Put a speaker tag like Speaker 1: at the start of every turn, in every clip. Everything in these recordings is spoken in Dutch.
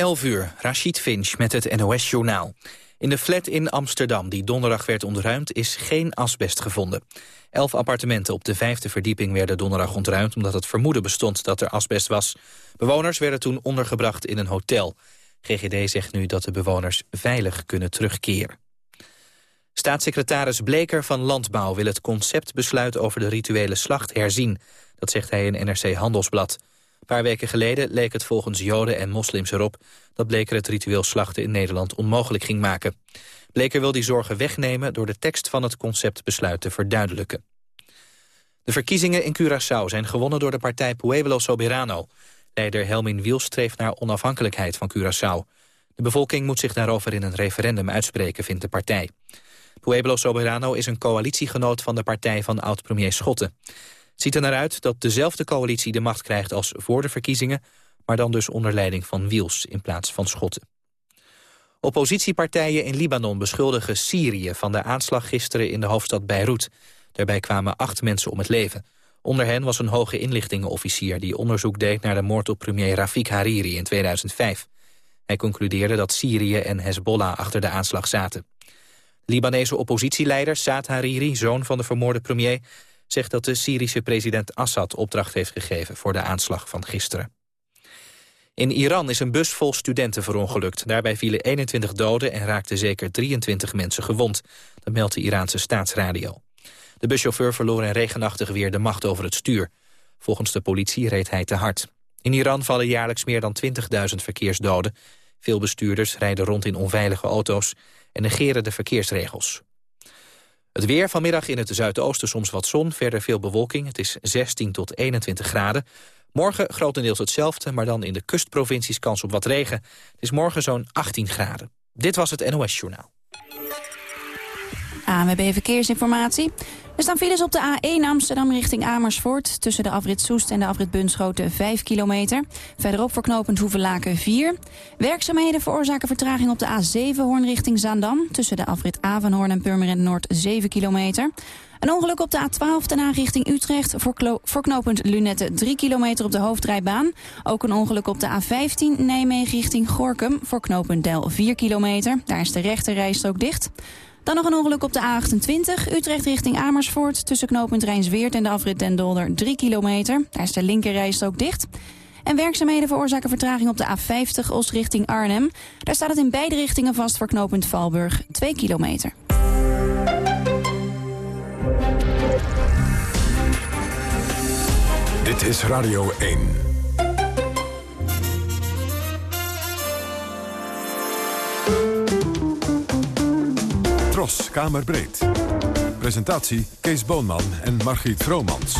Speaker 1: 11 uur, Rashid Finch met het NOS-journaal. In de flat in Amsterdam, die donderdag werd ontruimd, is geen asbest gevonden. Elf appartementen op de vijfde verdieping werden donderdag ontruimd... omdat het vermoeden bestond dat er asbest was. Bewoners werden toen ondergebracht in een hotel. GGD zegt nu dat de bewoners veilig kunnen terugkeren. Staatssecretaris Bleker van Landbouw wil het conceptbesluit over de rituele slacht herzien. Dat zegt hij in NRC Handelsblad. Een paar weken geleden leek het volgens Joden en moslims erop... dat Bleker het ritueel slachten in Nederland onmogelijk ging maken. Bleker wil die zorgen wegnemen door de tekst van het conceptbesluit te verduidelijken. De verkiezingen in Curaçao zijn gewonnen door de partij Pueblo Soberano. Leider Helmin Wiel streeft naar onafhankelijkheid van Curaçao. De bevolking moet zich daarover in een referendum uitspreken, vindt de partij. Pueblo Soberano is een coalitiegenoot van de partij van oud-premier Schotten. Ziet er naar uit dat dezelfde coalitie de macht krijgt als voor de verkiezingen... maar dan dus onder leiding van Wiels in plaats van Schotten. Oppositiepartijen in Libanon beschuldigen Syrië van de aanslag gisteren in de hoofdstad Beirut. Daarbij kwamen acht mensen om het leven. Onder hen was een hoge inlichtingenofficier die onderzoek deed naar de moord op premier Rafik Hariri in 2005. Hij concludeerde dat Syrië en Hezbollah achter de aanslag zaten. Libanese oppositieleider Saad Hariri, zoon van de vermoorde premier... zegt dat de Syrische president Assad opdracht heeft gegeven... voor de aanslag van gisteren. In Iran is een bus vol studenten verongelukt. Daarbij vielen 21 doden en raakten zeker 23 mensen gewond. Dat meldt de Iraanse staatsradio. De buschauffeur verloor in regenachtig weer de macht over het stuur. Volgens de politie reed hij te hard. In Iran vallen jaarlijks meer dan 20.000 verkeersdoden. Veel bestuurders rijden rond in onveilige auto's en negeren de verkeersregels. Het weer vanmiddag in het zuidoosten soms wat zon, verder veel bewolking. Het is 16 tot 21 graden. Morgen grotendeels hetzelfde, maar dan in de kustprovincies kans op wat regen. Het is morgen zo'n 18 graden. Dit was het NOS Journaal.
Speaker 2: ANWB Verkeersinformatie. Er staan files op de A1 Amsterdam richting Amersfoort... tussen de afrit Soest en de afrit Bunschoten 5 kilometer. Verderop verknopend Hoevelaken 4. Werkzaamheden veroorzaken vertraging op de A7 Hoorn richting Zaandam... tussen de afrit Avanhoorn en Purmerend Noord 7 kilometer. Een ongeluk op de A12 daarna richting Utrecht... voor knooppunt Lunette 3 kilometer op de hoofdrijbaan. Ook een ongeluk op de A15 Nijmegen richting Gorkum... voor knooppunt Del 4 kilometer. Daar is de rechte rijstrook dicht. Dan nog een ongeluk op de A28, Utrecht richting Amersfoort... tussen knooppunt Rijnsweert en de afrit Den Dolder 3 kilometer. Daar is de linkerrijstrook dicht. En werkzaamheden veroorzaken vertraging op de A50 Os richting Arnhem. Daar staat het in beide richtingen vast voor knooppunt Valburg 2 kilometer.
Speaker 3: Dit is Radio 1. Tros, Kamerbreed. Presentatie Kees Boonman en Margriet Vromans.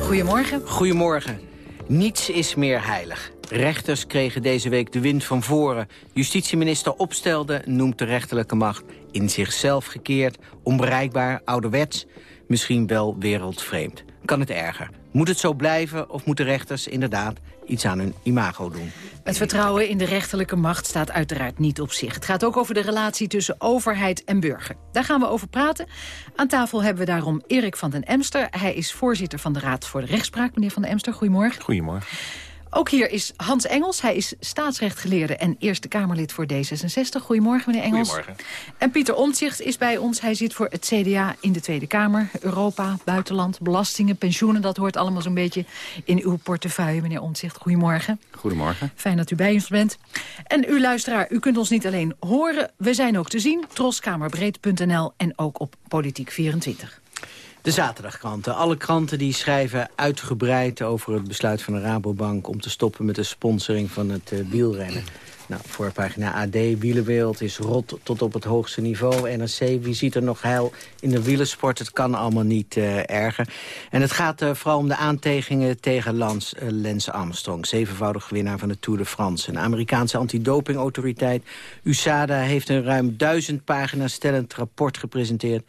Speaker 4: Goedemorgen.
Speaker 5: Goedemorgen. Niets is meer heilig. Rechters kregen deze week de wind van voren. Justitieminister Opstelde noemt de rechterlijke macht in zichzelf gekeerd, onbereikbaar, ouderwets, misschien wel wereldvreemd. Kan het erger? Moet het zo blijven of moeten rechters inderdaad iets aan hun imago doen?
Speaker 4: Het vertrouwen in de rechterlijke macht staat uiteraard niet op zich. Het gaat ook over de relatie tussen overheid en burger. Daar gaan we over praten. Aan tafel hebben we daarom Erik van den Emster. Hij is voorzitter van de Raad voor de Rechtspraak. Meneer van den Emster, goedemorgen.
Speaker 6: Goedemorgen.
Speaker 4: Ook hier is Hans Engels. Hij is staatsrechtgeleerde en Eerste Kamerlid voor D66. Goedemorgen, meneer Engels.
Speaker 6: Goedemorgen.
Speaker 4: En Pieter Omtzigt is bij ons. Hij zit voor het CDA in de Tweede Kamer. Europa, buitenland, belastingen, pensioenen. Dat hoort allemaal zo'n beetje in uw portefeuille, meneer Omtzigt. Goedemorgen.
Speaker 6: Goedemorgen.
Speaker 4: Fijn dat u bij ons bent. En u luisteraar, u kunt ons niet alleen horen. We zijn ook te zien. troskamerbreed.nl en ook op Politiek 24.
Speaker 5: De zaterdagkranten. Alle kranten die schrijven uitgebreid over het besluit van de Rabobank... om te stoppen met de sponsoring van het uh, wielrennen. Nou, voor pagina AD, wielenwereld is rot tot op het hoogste niveau. NRC, wie ziet er nog heil in de wielersport? Het kan allemaal niet uh, erger. En het gaat uh, vooral om de aantegingen tegen Lance, Lance Armstrong... zevenvoudig winnaar van de Tour de France. Een Amerikaanse antidopingautoriteit, USADA... heeft een ruim duizend pagina's stellend rapport gepresenteerd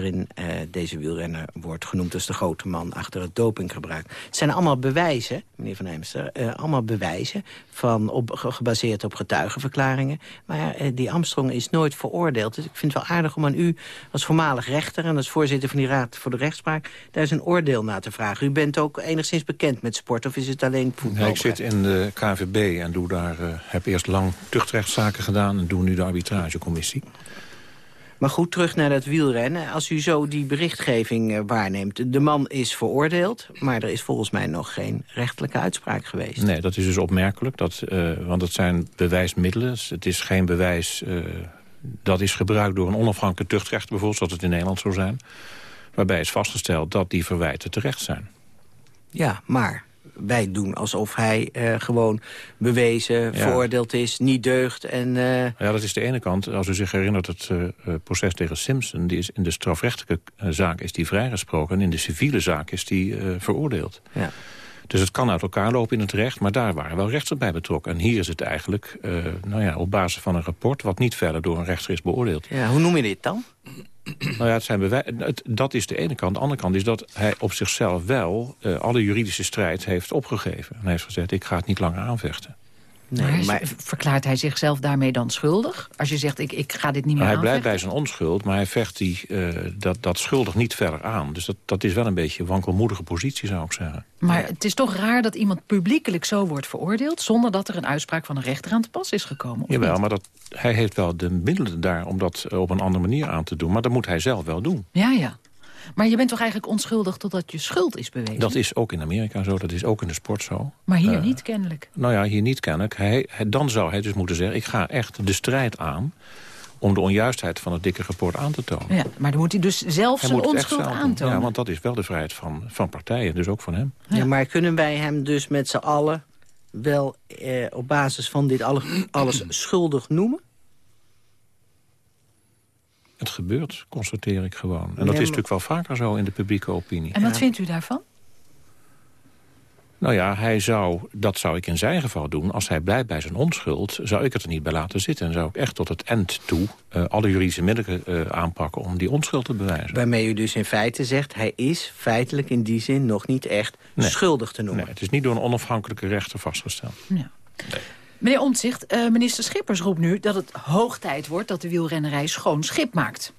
Speaker 5: waarin deze wielrenner wordt genoemd als de grote man achter het dopinggebruik. Het zijn allemaal bewijzen, meneer Van Heemster, allemaal bewijzen van op, gebaseerd op getuigenverklaringen. Maar die Armstrong is nooit veroordeeld. Dus ik vind het wel aardig om aan u als voormalig rechter en als voorzitter van die Raad voor de Rechtspraak daar is een oordeel naar te vragen. U bent ook enigszins bekend met sport of is het alleen voetbal?
Speaker 6: ik zit in de KVB en doe daar, heb eerst lang tuchtrechtszaken gedaan... en doe nu de arbitragecommissie.
Speaker 5: Maar goed, terug naar dat wielrennen. Als u zo die berichtgeving uh, waarneemt. De man is veroordeeld, maar er is volgens mij nog geen rechtelijke uitspraak geweest.
Speaker 6: Nee, dat is dus opmerkelijk, dat, uh, want het zijn bewijsmiddelen. Het is geen bewijs dat is gebruikt door een onafhankelijk tuchtrechter bijvoorbeeld... zoals het in Nederland zou zijn. Waarbij is vastgesteld dat die verwijten terecht zijn.
Speaker 5: Ja, maar wij doen alsof hij uh, gewoon bewezen, ja. veroordeeld is, niet deugt. En, uh...
Speaker 6: Ja, dat is de ene kant. Als u zich herinnert, het uh, proces tegen Simpson... Die is, in de strafrechtelijke zaak is die vrijgesproken... en in de civiele zaak is die veroordeeld. Ja. Dus het kan uit elkaar lopen in het recht, maar daar waren wel rechters bij betrokken. En hier is het eigenlijk nou ja, op basis van een rapport... wat niet verder door een rechter is beoordeeld.
Speaker 5: Ja, hoe noem je dit dan?
Speaker 6: Nou ja, het zijn het, dat is de ene kant. De andere kant is dat hij op zichzelf wel uh, alle juridische strijd heeft opgegeven. En hij heeft gezegd, ik ga het niet langer aanvechten.
Speaker 4: Nee, maar, verklaart hij zichzelf daarmee dan schuldig? Als je zegt, ik, ik ga dit niet meer
Speaker 6: Hij blijft bij zijn onschuld, maar hij vecht die, uh, dat, dat schuldig niet verder aan. Dus dat, dat is wel een beetje een wankelmoedige positie, zou ik zeggen.
Speaker 4: Maar het is toch raar dat iemand publiekelijk zo wordt veroordeeld... zonder dat er een uitspraak van een rechter aan te pas is gekomen?
Speaker 6: Jawel,
Speaker 4: niet?
Speaker 6: maar dat, hij heeft wel de middelen daar om dat op een andere manier aan te doen. Maar dat moet hij zelf wel doen.
Speaker 4: Ja, ja. Maar je bent toch eigenlijk onschuldig totdat je schuld is bewezen?
Speaker 6: Dat is ook in Amerika zo, dat is ook in de sport zo.
Speaker 4: Maar hier uh, niet kennelijk?
Speaker 6: Nou ja, hier niet kennelijk. Hij, hij, dan zou hij dus moeten zeggen, ik ga echt de strijd aan om de onjuistheid van het dikke rapport aan te tonen.
Speaker 4: Ja, maar dan moet hij dus zelf hij zijn onschuld aantonen.
Speaker 6: Ja, want dat is wel de vrijheid van, van partijen, dus ook van hem.
Speaker 5: Ja. ja maar kunnen wij hem dus met z'n allen wel eh, op basis van dit alles, alles schuldig noemen?
Speaker 6: Het gebeurt, constateer ik gewoon. En dat is natuurlijk wel vaker zo in de publieke opinie.
Speaker 4: En wat ja. vindt u daarvan?
Speaker 6: Nou ja, hij zou, dat zou ik in zijn geval doen. Als hij blijft bij zijn onschuld, zou ik het er niet bij laten zitten. En zou ik echt tot het eind toe uh, alle juridische middelen uh, aanpakken... om die onschuld te bewijzen.
Speaker 5: Waarmee u dus in feite zegt... hij is feitelijk in die zin nog niet echt nee. schuldig te noemen.
Speaker 6: Nee, het is niet door een onafhankelijke rechter vastgesteld.
Speaker 4: Ja. Nee. Meneer Omtzigt, uh, minister Schippers roept nu dat het hoog tijd wordt... dat de wielrennerij schoon schip maakt.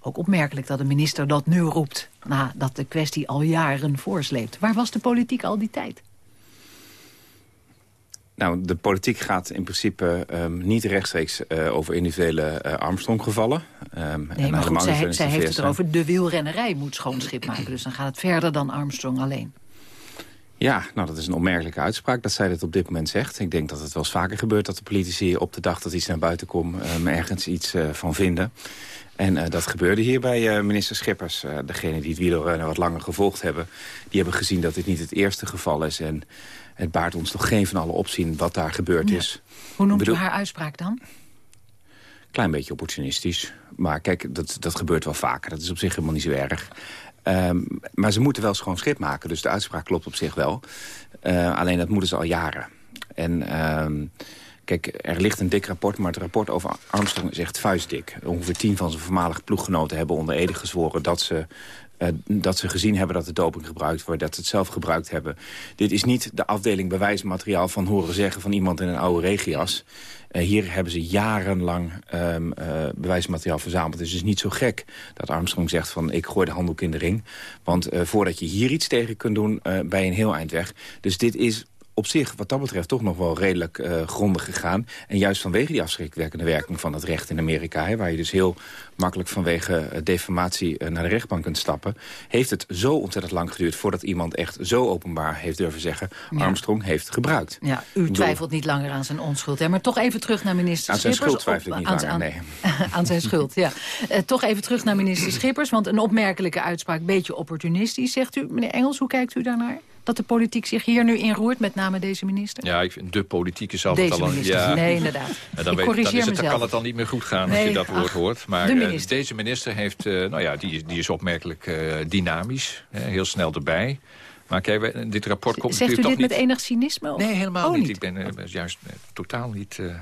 Speaker 4: Ook opmerkelijk dat de minister dat nu roept... nadat de kwestie al jaren voorsleept. Waar was de politiek al die tijd?
Speaker 7: Nou, de politiek gaat in principe um, niet rechtstreeks uh, over individuele uh, Armstrong-gevallen.
Speaker 4: Um, nee, maar goed, zij, zij heeft het erover de wielrennerij moet schoon schip maken. Dus dan gaat het verder dan Armstrong alleen.
Speaker 7: Ja, nou dat is een onmerkelijke uitspraak dat zij dit op dit moment zegt. Ik denk dat het wel eens vaker gebeurt dat de politici op de dag dat iets naar buiten komt... Um, ergens iets uh, van vinden. En uh, dat gebeurde hier bij uh, minister Schippers. Uh, degene die het wielrennen wat langer gevolgd hebben... die hebben gezien dat dit niet het eerste geval is. En het baart ons toch geen van alle opzien wat daar gebeurd ja. is.
Speaker 4: Hoe noemt bedoel... u haar uitspraak dan?
Speaker 7: Klein beetje opportunistisch. Maar kijk, dat, dat gebeurt wel vaker. Dat is op zich helemaal niet zo erg. Um, maar ze moeten wel schoon schip maken. Dus de uitspraak klopt op zich wel. Uh, alleen dat moeten ze al jaren. En... Um, Kijk, er ligt een dik rapport, maar het rapport over Armstrong is echt vuistdik. Ongeveer tien van zijn voormalige ploeggenoten hebben onder Ede gezworen... dat ze uh, dat ze gezien hebben dat de doping gebruikt wordt, dat ze het zelf gebruikt hebben. Dit is niet de afdeling bewijsmateriaal van horen zeggen van iemand in een oude regias. Uh, hier hebben ze jarenlang um, uh, bewijsmateriaal verzameld. Het is dus niet zo gek dat Armstrong zegt van ik gooi de handdoek in de ring. Want voordat je hier iets tegen kunt doen, je een heel eind weg. Dus dit is op zich wat dat betreft toch nog wel redelijk uh, grondig gegaan. En juist vanwege die afschrikwekkende werking van het recht in Amerika... Hè, waar je dus heel makkelijk vanwege uh, defamatie uh, naar de rechtbank kunt stappen... heeft het zo ontzettend lang geduurd voordat iemand echt zo openbaar heeft durven zeggen... Ja. Armstrong heeft gebruikt.
Speaker 4: Ja, u twijfelt niet langer aan zijn onschuld. Hè? Maar toch even terug naar minister
Speaker 7: aan
Speaker 4: Schippers.
Speaker 7: Aan zijn schuld twijfel ik niet langer,
Speaker 4: aan,
Speaker 7: nee.
Speaker 4: aan zijn schuld, ja. toch even terug naar minister Schippers, want een opmerkelijke uitspraak... beetje opportunistisch, zegt u. Meneer Engels, hoe kijkt u daarnaar? Dat de politiek zich hier nu inroert, met name deze minister?
Speaker 8: Ja, ik vind de politiek is
Speaker 4: altijd
Speaker 8: al
Speaker 4: een... Ja, nee, inderdaad.
Speaker 8: En dan, weet, dan, is het, dan kan het dan niet meer goed gaan nee, als je dat woord
Speaker 4: ach,
Speaker 8: hoort. Maar uh, deze minister heeft, uh, nou ja, die, die is opmerkelijk uh, dynamisch. heel snel erbij. Maar kijk, dit rapport komt
Speaker 4: Zegt
Speaker 8: natuurlijk
Speaker 4: u dit met enig cynisme?
Speaker 8: Nee, helemaal
Speaker 4: oh,
Speaker 8: niet. Ik ben uh, juist uh, totaal niet uh,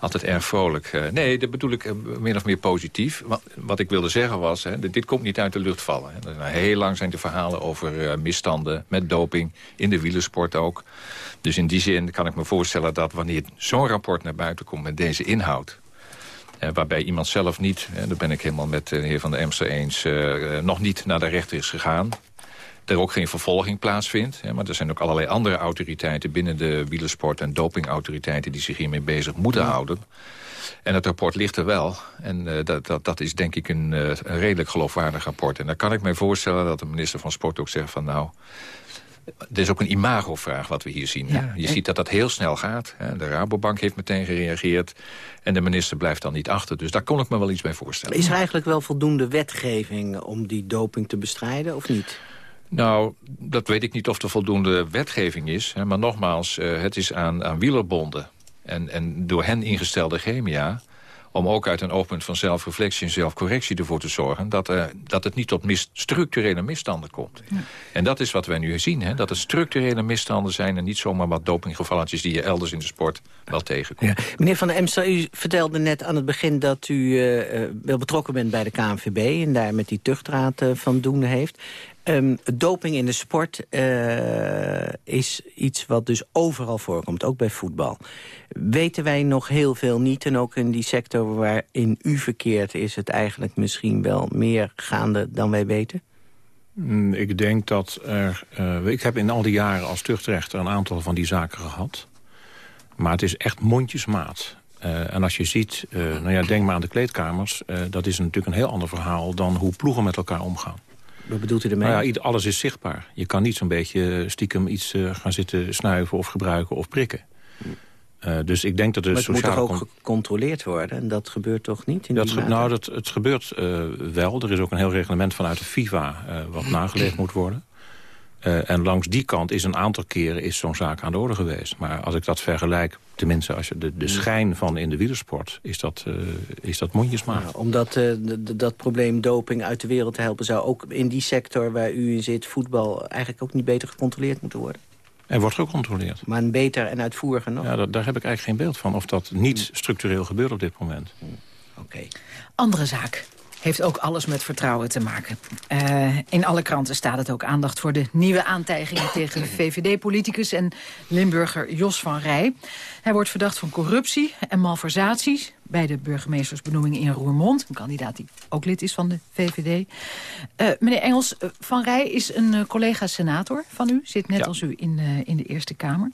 Speaker 8: altijd erg vrolijk. nee, dat bedoel ik min of meer positief. Wat, wat ik wilde zeggen was, hè, dit komt niet uit de lucht vallen. Hè. Heel lang zijn de verhalen over misstanden met doping, in de wielersport ook. Dus in die zin kan ik me voorstellen dat wanneer zo'n rapport naar buiten komt met deze inhoud... Uh, waarbij iemand zelf niet, en daar ben ik helemaal met de heer Van der Emster eens... Uh, nog niet naar de rechter is gegaan er ook geen vervolging plaatsvindt. Hè, maar er zijn ook allerlei andere autoriteiten binnen de wielersport... en dopingautoriteiten die zich hiermee bezig moeten houden. En het rapport ligt er wel. En uh, dat, dat, dat is denk ik een, uh, een redelijk geloofwaardig rapport. En dan kan ik mij voorstellen dat de minister van Sport ook zegt van... nou, er is ook een imagovraag wat we hier zien. Ja, Je ziet dat dat heel snel gaat. De Rabobank heeft meteen gereageerd. En de minister blijft dan niet achter. Dus daar kon ik me wel iets bij voorstellen.
Speaker 5: Is er eigenlijk wel voldoende wetgeving om die doping te bestrijden of niet?
Speaker 8: Nou, dat weet ik niet of er voldoende wetgeving is. Hè, maar nogmaals, uh, het is aan, aan wielerbonden en, en door hen ingestelde chemia om ook uit een oogpunt van zelfreflectie en zelfcorrectie ervoor te zorgen... dat, uh, dat het niet tot mis, structurele misstanden komt. Ja. En dat is wat wij nu zien, hè, dat het structurele misstanden zijn... en niet zomaar wat dopinggevalletjes die je elders in de sport wel tegenkomt. Ja.
Speaker 5: Meneer Van der Emster, u vertelde net aan het begin... dat u uh, wel betrokken bent bij de KNVB en daar met die tuchtraad van doen heeft. Um, doping in de sport uh, is iets wat dus overal voorkomt, ook bij voetbal. Weten wij nog heel veel niet en ook in die sector waarin u verkeert... is het eigenlijk misschien wel meer gaande dan wij weten?
Speaker 6: Mm, ik denk dat er... Uh, ik heb in al die jaren als tuchtrechter een aantal van die zaken gehad. Maar het is echt mondjesmaat. Uh, en als je ziet, nou ja, denk maar aan de kleedkamers... dat is natuurlijk een heel ander verhaal dan hoe ploegen met elkaar omgaan.
Speaker 5: Wat bedoelt u ermee?
Speaker 6: Nou ja, alles is zichtbaar. Je kan niet zo'n beetje stiekem iets uh, gaan zitten snuiven of gebruiken of prikken. Uh, dus ik denk dat de
Speaker 5: maar het moet toch ook gecontroleerd worden? En dat gebeurt toch niet? In
Speaker 6: dat
Speaker 5: die
Speaker 6: nou, dat, het gebeurt uh, wel. Er is ook een heel reglement vanuit de FIFA wat nageleefd moet worden. En langs die kant is een aantal keren is zo'n zaak aan de orde geweest. Maar als ik dat vergelijk, tenminste als je de, de schijn van in de wielersport... is dat, uh, is dat mondjesmaat. Ja,
Speaker 5: om dat, uh, dat probleem doping uit de wereld te helpen... zou ook in die sector waar u in zit, voetbal... eigenlijk ook niet beter gecontroleerd moeten worden?
Speaker 6: Er wordt gecontroleerd.
Speaker 5: Maar een beter en uitvoeriger nog?
Speaker 6: Ja, daar, daar heb ik eigenlijk geen beeld van. Of dat niet structureel gebeurt op dit moment.
Speaker 5: Oké. Okay.
Speaker 4: Andere zaak heeft ook alles met vertrouwen te maken. Uh, in alle kranten staat het ook aandacht voor de nieuwe aantijgingen... tegen VVD-politicus en Limburger Jos van Rij. Hij wordt verdacht van corruptie en malversaties... bij de burgemeestersbenoeming in Roermond. Een kandidaat die ook lid is van de VVD. Uh, meneer Engels, uh, Van Rij is een collega-senator van u. Zit net ja. als u in, in de Eerste Kamer.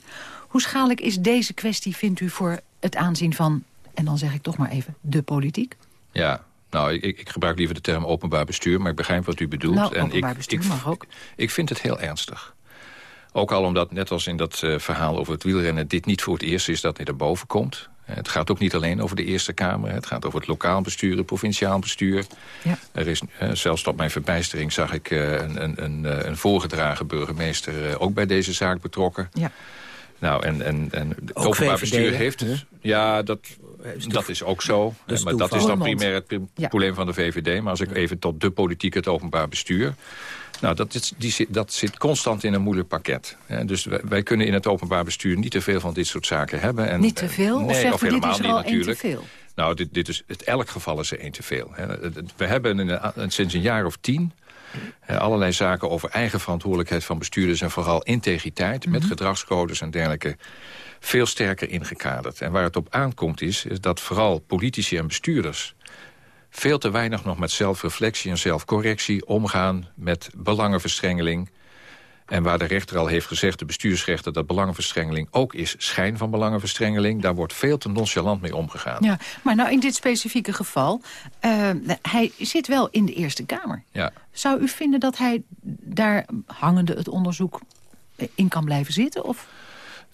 Speaker 4: Hoe schadelijk is deze kwestie, vindt u, voor het aanzien van... en dan zeg ik toch maar even, de politiek?
Speaker 8: Ja, nou, ik, ik, gebruik liever de term openbaar bestuur, maar ik begrijp wat u bedoelt.
Speaker 4: Nou,
Speaker 8: en
Speaker 4: openbaar
Speaker 8: ik,
Speaker 4: bestuur
Speaker 8: ik,
Speaker 4: mag ook.
Speaker 8: Ik vind het heel ernstig. Ook al omdat, net als in dat uh, verhaal over het wielrennen... dit niet voor het eerst is dat dit er boven komt. Het gaat ook niet alleen over de Eerste Kamer. Het gaat over het lokaal bestuur, het provinciaal bestuur.
Speaker 4: Ja.
Speaker 8: Er is, uh, zelfs tot mijn verbijstering zag ik uh, een, een, een, een voorgedragen burgemeester... ook bij deze zaak betrokken.
Speaker 4: Ja.
Speaker 8: Nou, en, en, en het openbaar bestuur heeft... Ja, dat, dat is ook zo.
Speaker 5: Dat
Speaker 8: maar dat is dan primair het probleem van de VVD. Maar als ik even tot de politiek, het openbaar bestuur... Nou, dat, is, die, dat zit constant in een moeilijk pakket. Dus wij, wij, kunnen in het openbaar bestuur niet te veel van dit soort zaken hebben. En,
Speaker 4: niet te veel?
Speaker 8: Nee,
Speaker 4: of, zegt
Speaker 8: of helemaal
Speaker 4: dit is
Speaker 8: niet
Speaker 4: al
Speaker 8: natuurlijk.
Speaker 4: te veel?
Speaker 8: Nou, dit, dit is, het, elk geval is er één te veel. We hebben een, sinds een jaar of tien allerlei zaken over eigen verantwoordelijkheid van bestuurders... en vooral integriteit met gedragscodes en dergelijke veel sterker ingekaderd. En waar het op aankomt is, is dat vooral politici en bestuurders... veel te weinig nog met zelfreflectie en zelfcorrectie omgaan... met belangenverstrengeling. En waar de rechter al heeft gezegd, de bestuursrechter... dat belangenverstrengeling ook is schijn van belangenverstrengeling... daar wordt veel te nonchalant mee omgegaan.
Speaker 4: Ja, maar nou in dit specifieke geval... Uh, hij zit wel in de Eerste Kamer.
Speaker 8: Ja.
Speaker 4: Zou u vinden dat hij daar hangende het onderzoek in kan blijven zitten? Of...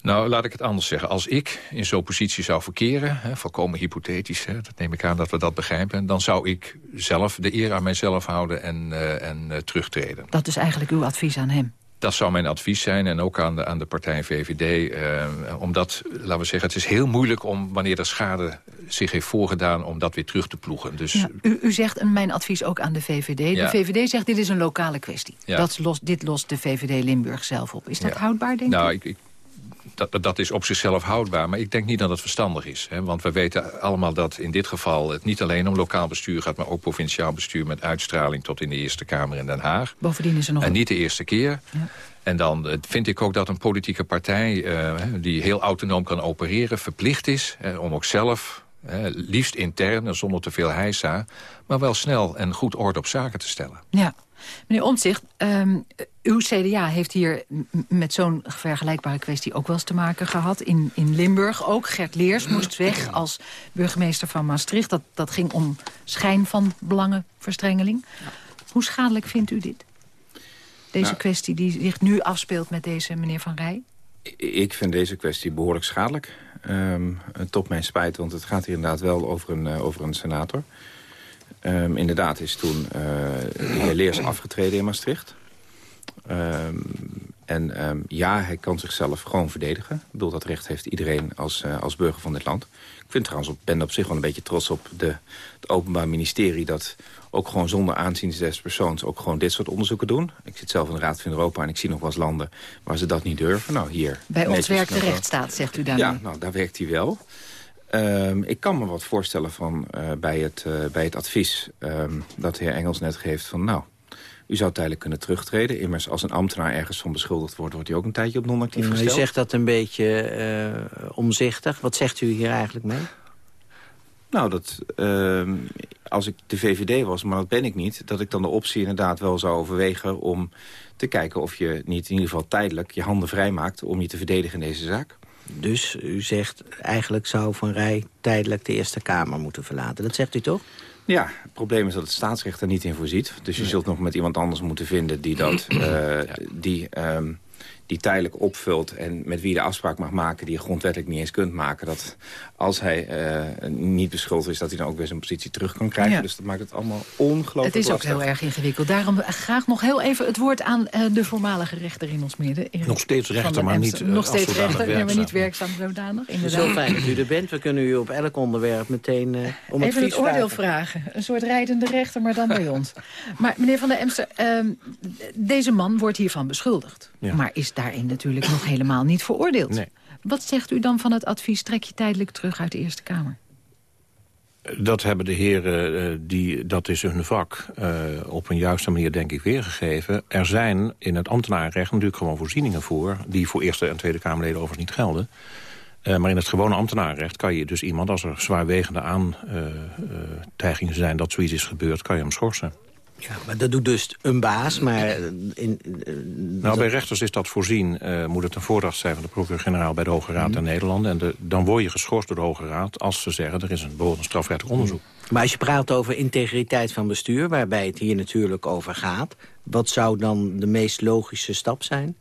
Speaker 8: Nou, laat ik het anders zeggen. Als ik in zo'n positie zou verkeren, hè, volkomen hypothetisch... Hè, dat neem ik aan dat we dat begrijpen... dan zou ik zelf de eer aan mijzelf houden en, uh, en uh, terugtreden.
Speaker 4: Dat is eigenlijk uw advies aan hem?
Speaker 8: Dat zou mijn advies zijn en ook aan de, aan de partij VVD. Uh, omdat, laten we zeggen, het is heel moeilijk om... wanneer er schade zich heeft voorgedaan om dat weer terug te ploegen. Dus... Ja,
Speaker 4: u, u, zegt, en mijn advies ook aan de VVD... de VVD zegt dit is een lokale kwestie. Dat lost, dit lost de VVD Limburg zelf op. Is dat houdbaar, denk
Speaker 8: nou,
Speaker 4: ik,
Speaker 8: ik dat, dat is op zichzelf houdbaar. Maar ik denk niet dat het verstandig is. Hè? Want we weten allemaal dat in dit geval het niet alleen om lokaal bestuur gaat... maar ook provinciaal bestuur met uitstraling tot in de Eerste Kamer in Den Haag.
Speaker 4: Bovendien is er nog...
Speaker 8: En niet de eerste keer. Ja. En dan eh, vind ik ook dat een politieke partij... Uh, die heel autonoom kan opereren, verplicht is... om ook zelf, liefst intern en zonder te veel heisa... maar wel snel en goed orde op zaken te stellen.
Speaker 4: Ja. Meneer Omtzigt, um, uw CDA heeft hier met zo'n vergelijkbare kwestie ook wel eens te maken gehad. In, in Limburg ook. Gert Leers moest weg als burgemeester van Maastricht. Dat, dat ging om schijn van belangenverstrengeling. Hoe schadelijk vindt u dit? Deze nou, kwestie die zich nu afspeelt met deze meneer Van Rij?
Speaker 7: Ik vind deze kwestie behoorlijk schadelijk. Um, tot mijn spijt, want het gaat hier inderdaad wel over een, uh, over een senator. Um, inderdaad is toen uh, de heer Leers afgetreden in Maastricht. Um, en um, ja, hij kan zichzelf gewoon verdedigen. Ik bedoel, dat recht heeft iedereen als, uh, als burger van dit land. Ik vind trouwens, ik ben op zich wel een beetje trots op de, het Openbaar Ministerie... dat ook gewoon zonder aanzien des persoons ook gewoon dit soort onderzoeken doen. Ik zit zelf in de Raad van Europa en ik zie nog wel eens landen waar ze dat niet durven. Nou, hier.
Speaker 4: Bij ons werkt de rechtsstaat, zegt u daar
Speaker 7: Ja, nou, daar werkt hij wel. Um, ik kan me wat voorstellen van uh, bij, het, uh, bij het advies um, dat de heer Engels net geeft van... nou, u zou tijdelijk kunnen terugtreden. Immers, als een ambtenaar ergens van beschuldigd wordt... wordt hij ook een tijdje op non-actief gesteld.
Speaker 5: U zegt dat een beetje uh, omzichtig. Wat zegt u hier eigenlijk mee?
Speaker 7: Nou, dat, uh, als ik de VVD was, maar dat ben ik niet... dat ik dan de optie inderdaad wel zou overwegen om te kijken... of je niet in ieder geval tijdelijk je handen vrijmaakt... om je te verdedigen in deze zaak.
Speaker 5: Dus u zegt, eigenlijk zou Van Rij tijdelijk de Eerste Kamer moeten verlaten. Dat zegt u toch?
Speaker 7: Ja, het probleem is dat het staatsrecht er niet in voorziet. Dus je zult nog met iemand anders moeten vinden die dat... Uh, die, um, die tijdelijk opvult en met wie je de afspraak mag maken... die je grondwettelijk niet eens kunt maken. Dat als hij uh, niet beschuldigd is, dat hij dan ook weer zijn positie terug kan krijgen. Ja. Dus dat maakt het allemaal ongelooflijk
Speaker 4: Het is ook heel erg ingewikkeld. Daarom graag nog heel even het woord aan uh, de voormalige rechter in ons midden. Erik
Speaker 6: nog steeds rechter, maar niet uh,
Speaker 4: Nog steeds rechter, ja, maar niet werkzaam zodanig.
Speaker 5: Zo fijn dat u er bent. We kunnen u op elk onderwerp meteen uh, om
Speaker 4: Even
Speaker 5: het
Speaker 4: oordeel vragen. Een soort rijdende rechter, maar dan bij ons. Maar meneer Van der Emster, uh, deze man wordt hiervan beschuldigd. Ja. Maar is daarin natuurlijk nog helemaal niet veroordeeld.
Speaker 6: Nee.
Speaker 4: Wat zegt u dan van het advies, trek je tijdelijk terug uit de Eerste Kamer?
Speaker 6: Dat hebben de heren, uh, die, dat is hun vak, uh, op een juiste manier denk ik weergegeven. Er zijn in het ambtenarenrecht natuurlijk gewoon voorzieningen voor... die voor Eerste en Tweede Kamerleden overigens niet gelden. Uh, maar in het gewone ambtenarenrecht kan je dus iemand... als er zwaarwegende aantijgingen zijn dat zoiets is gebeurd... kan je hem schorsen.
Speaker 5: Ja, maar dat doet dus een baas, maar... In, in,
Speaker 6: nou, bij rechters is dat voorzien. Uh, moet het een voordracht zijn van de procureur-generaal bij de Hoge Raad mm. der Nederlanden. En de, dan word je geschorst door de Hoge Raad als ze zeggen... er is een een strafrechtelijk onderzoek.
Speaker 5: Maar als je praat over integriteit van bestuur... waarbij het hier natuurlijk over gaat... wat zou dan de meest logische stap zijn?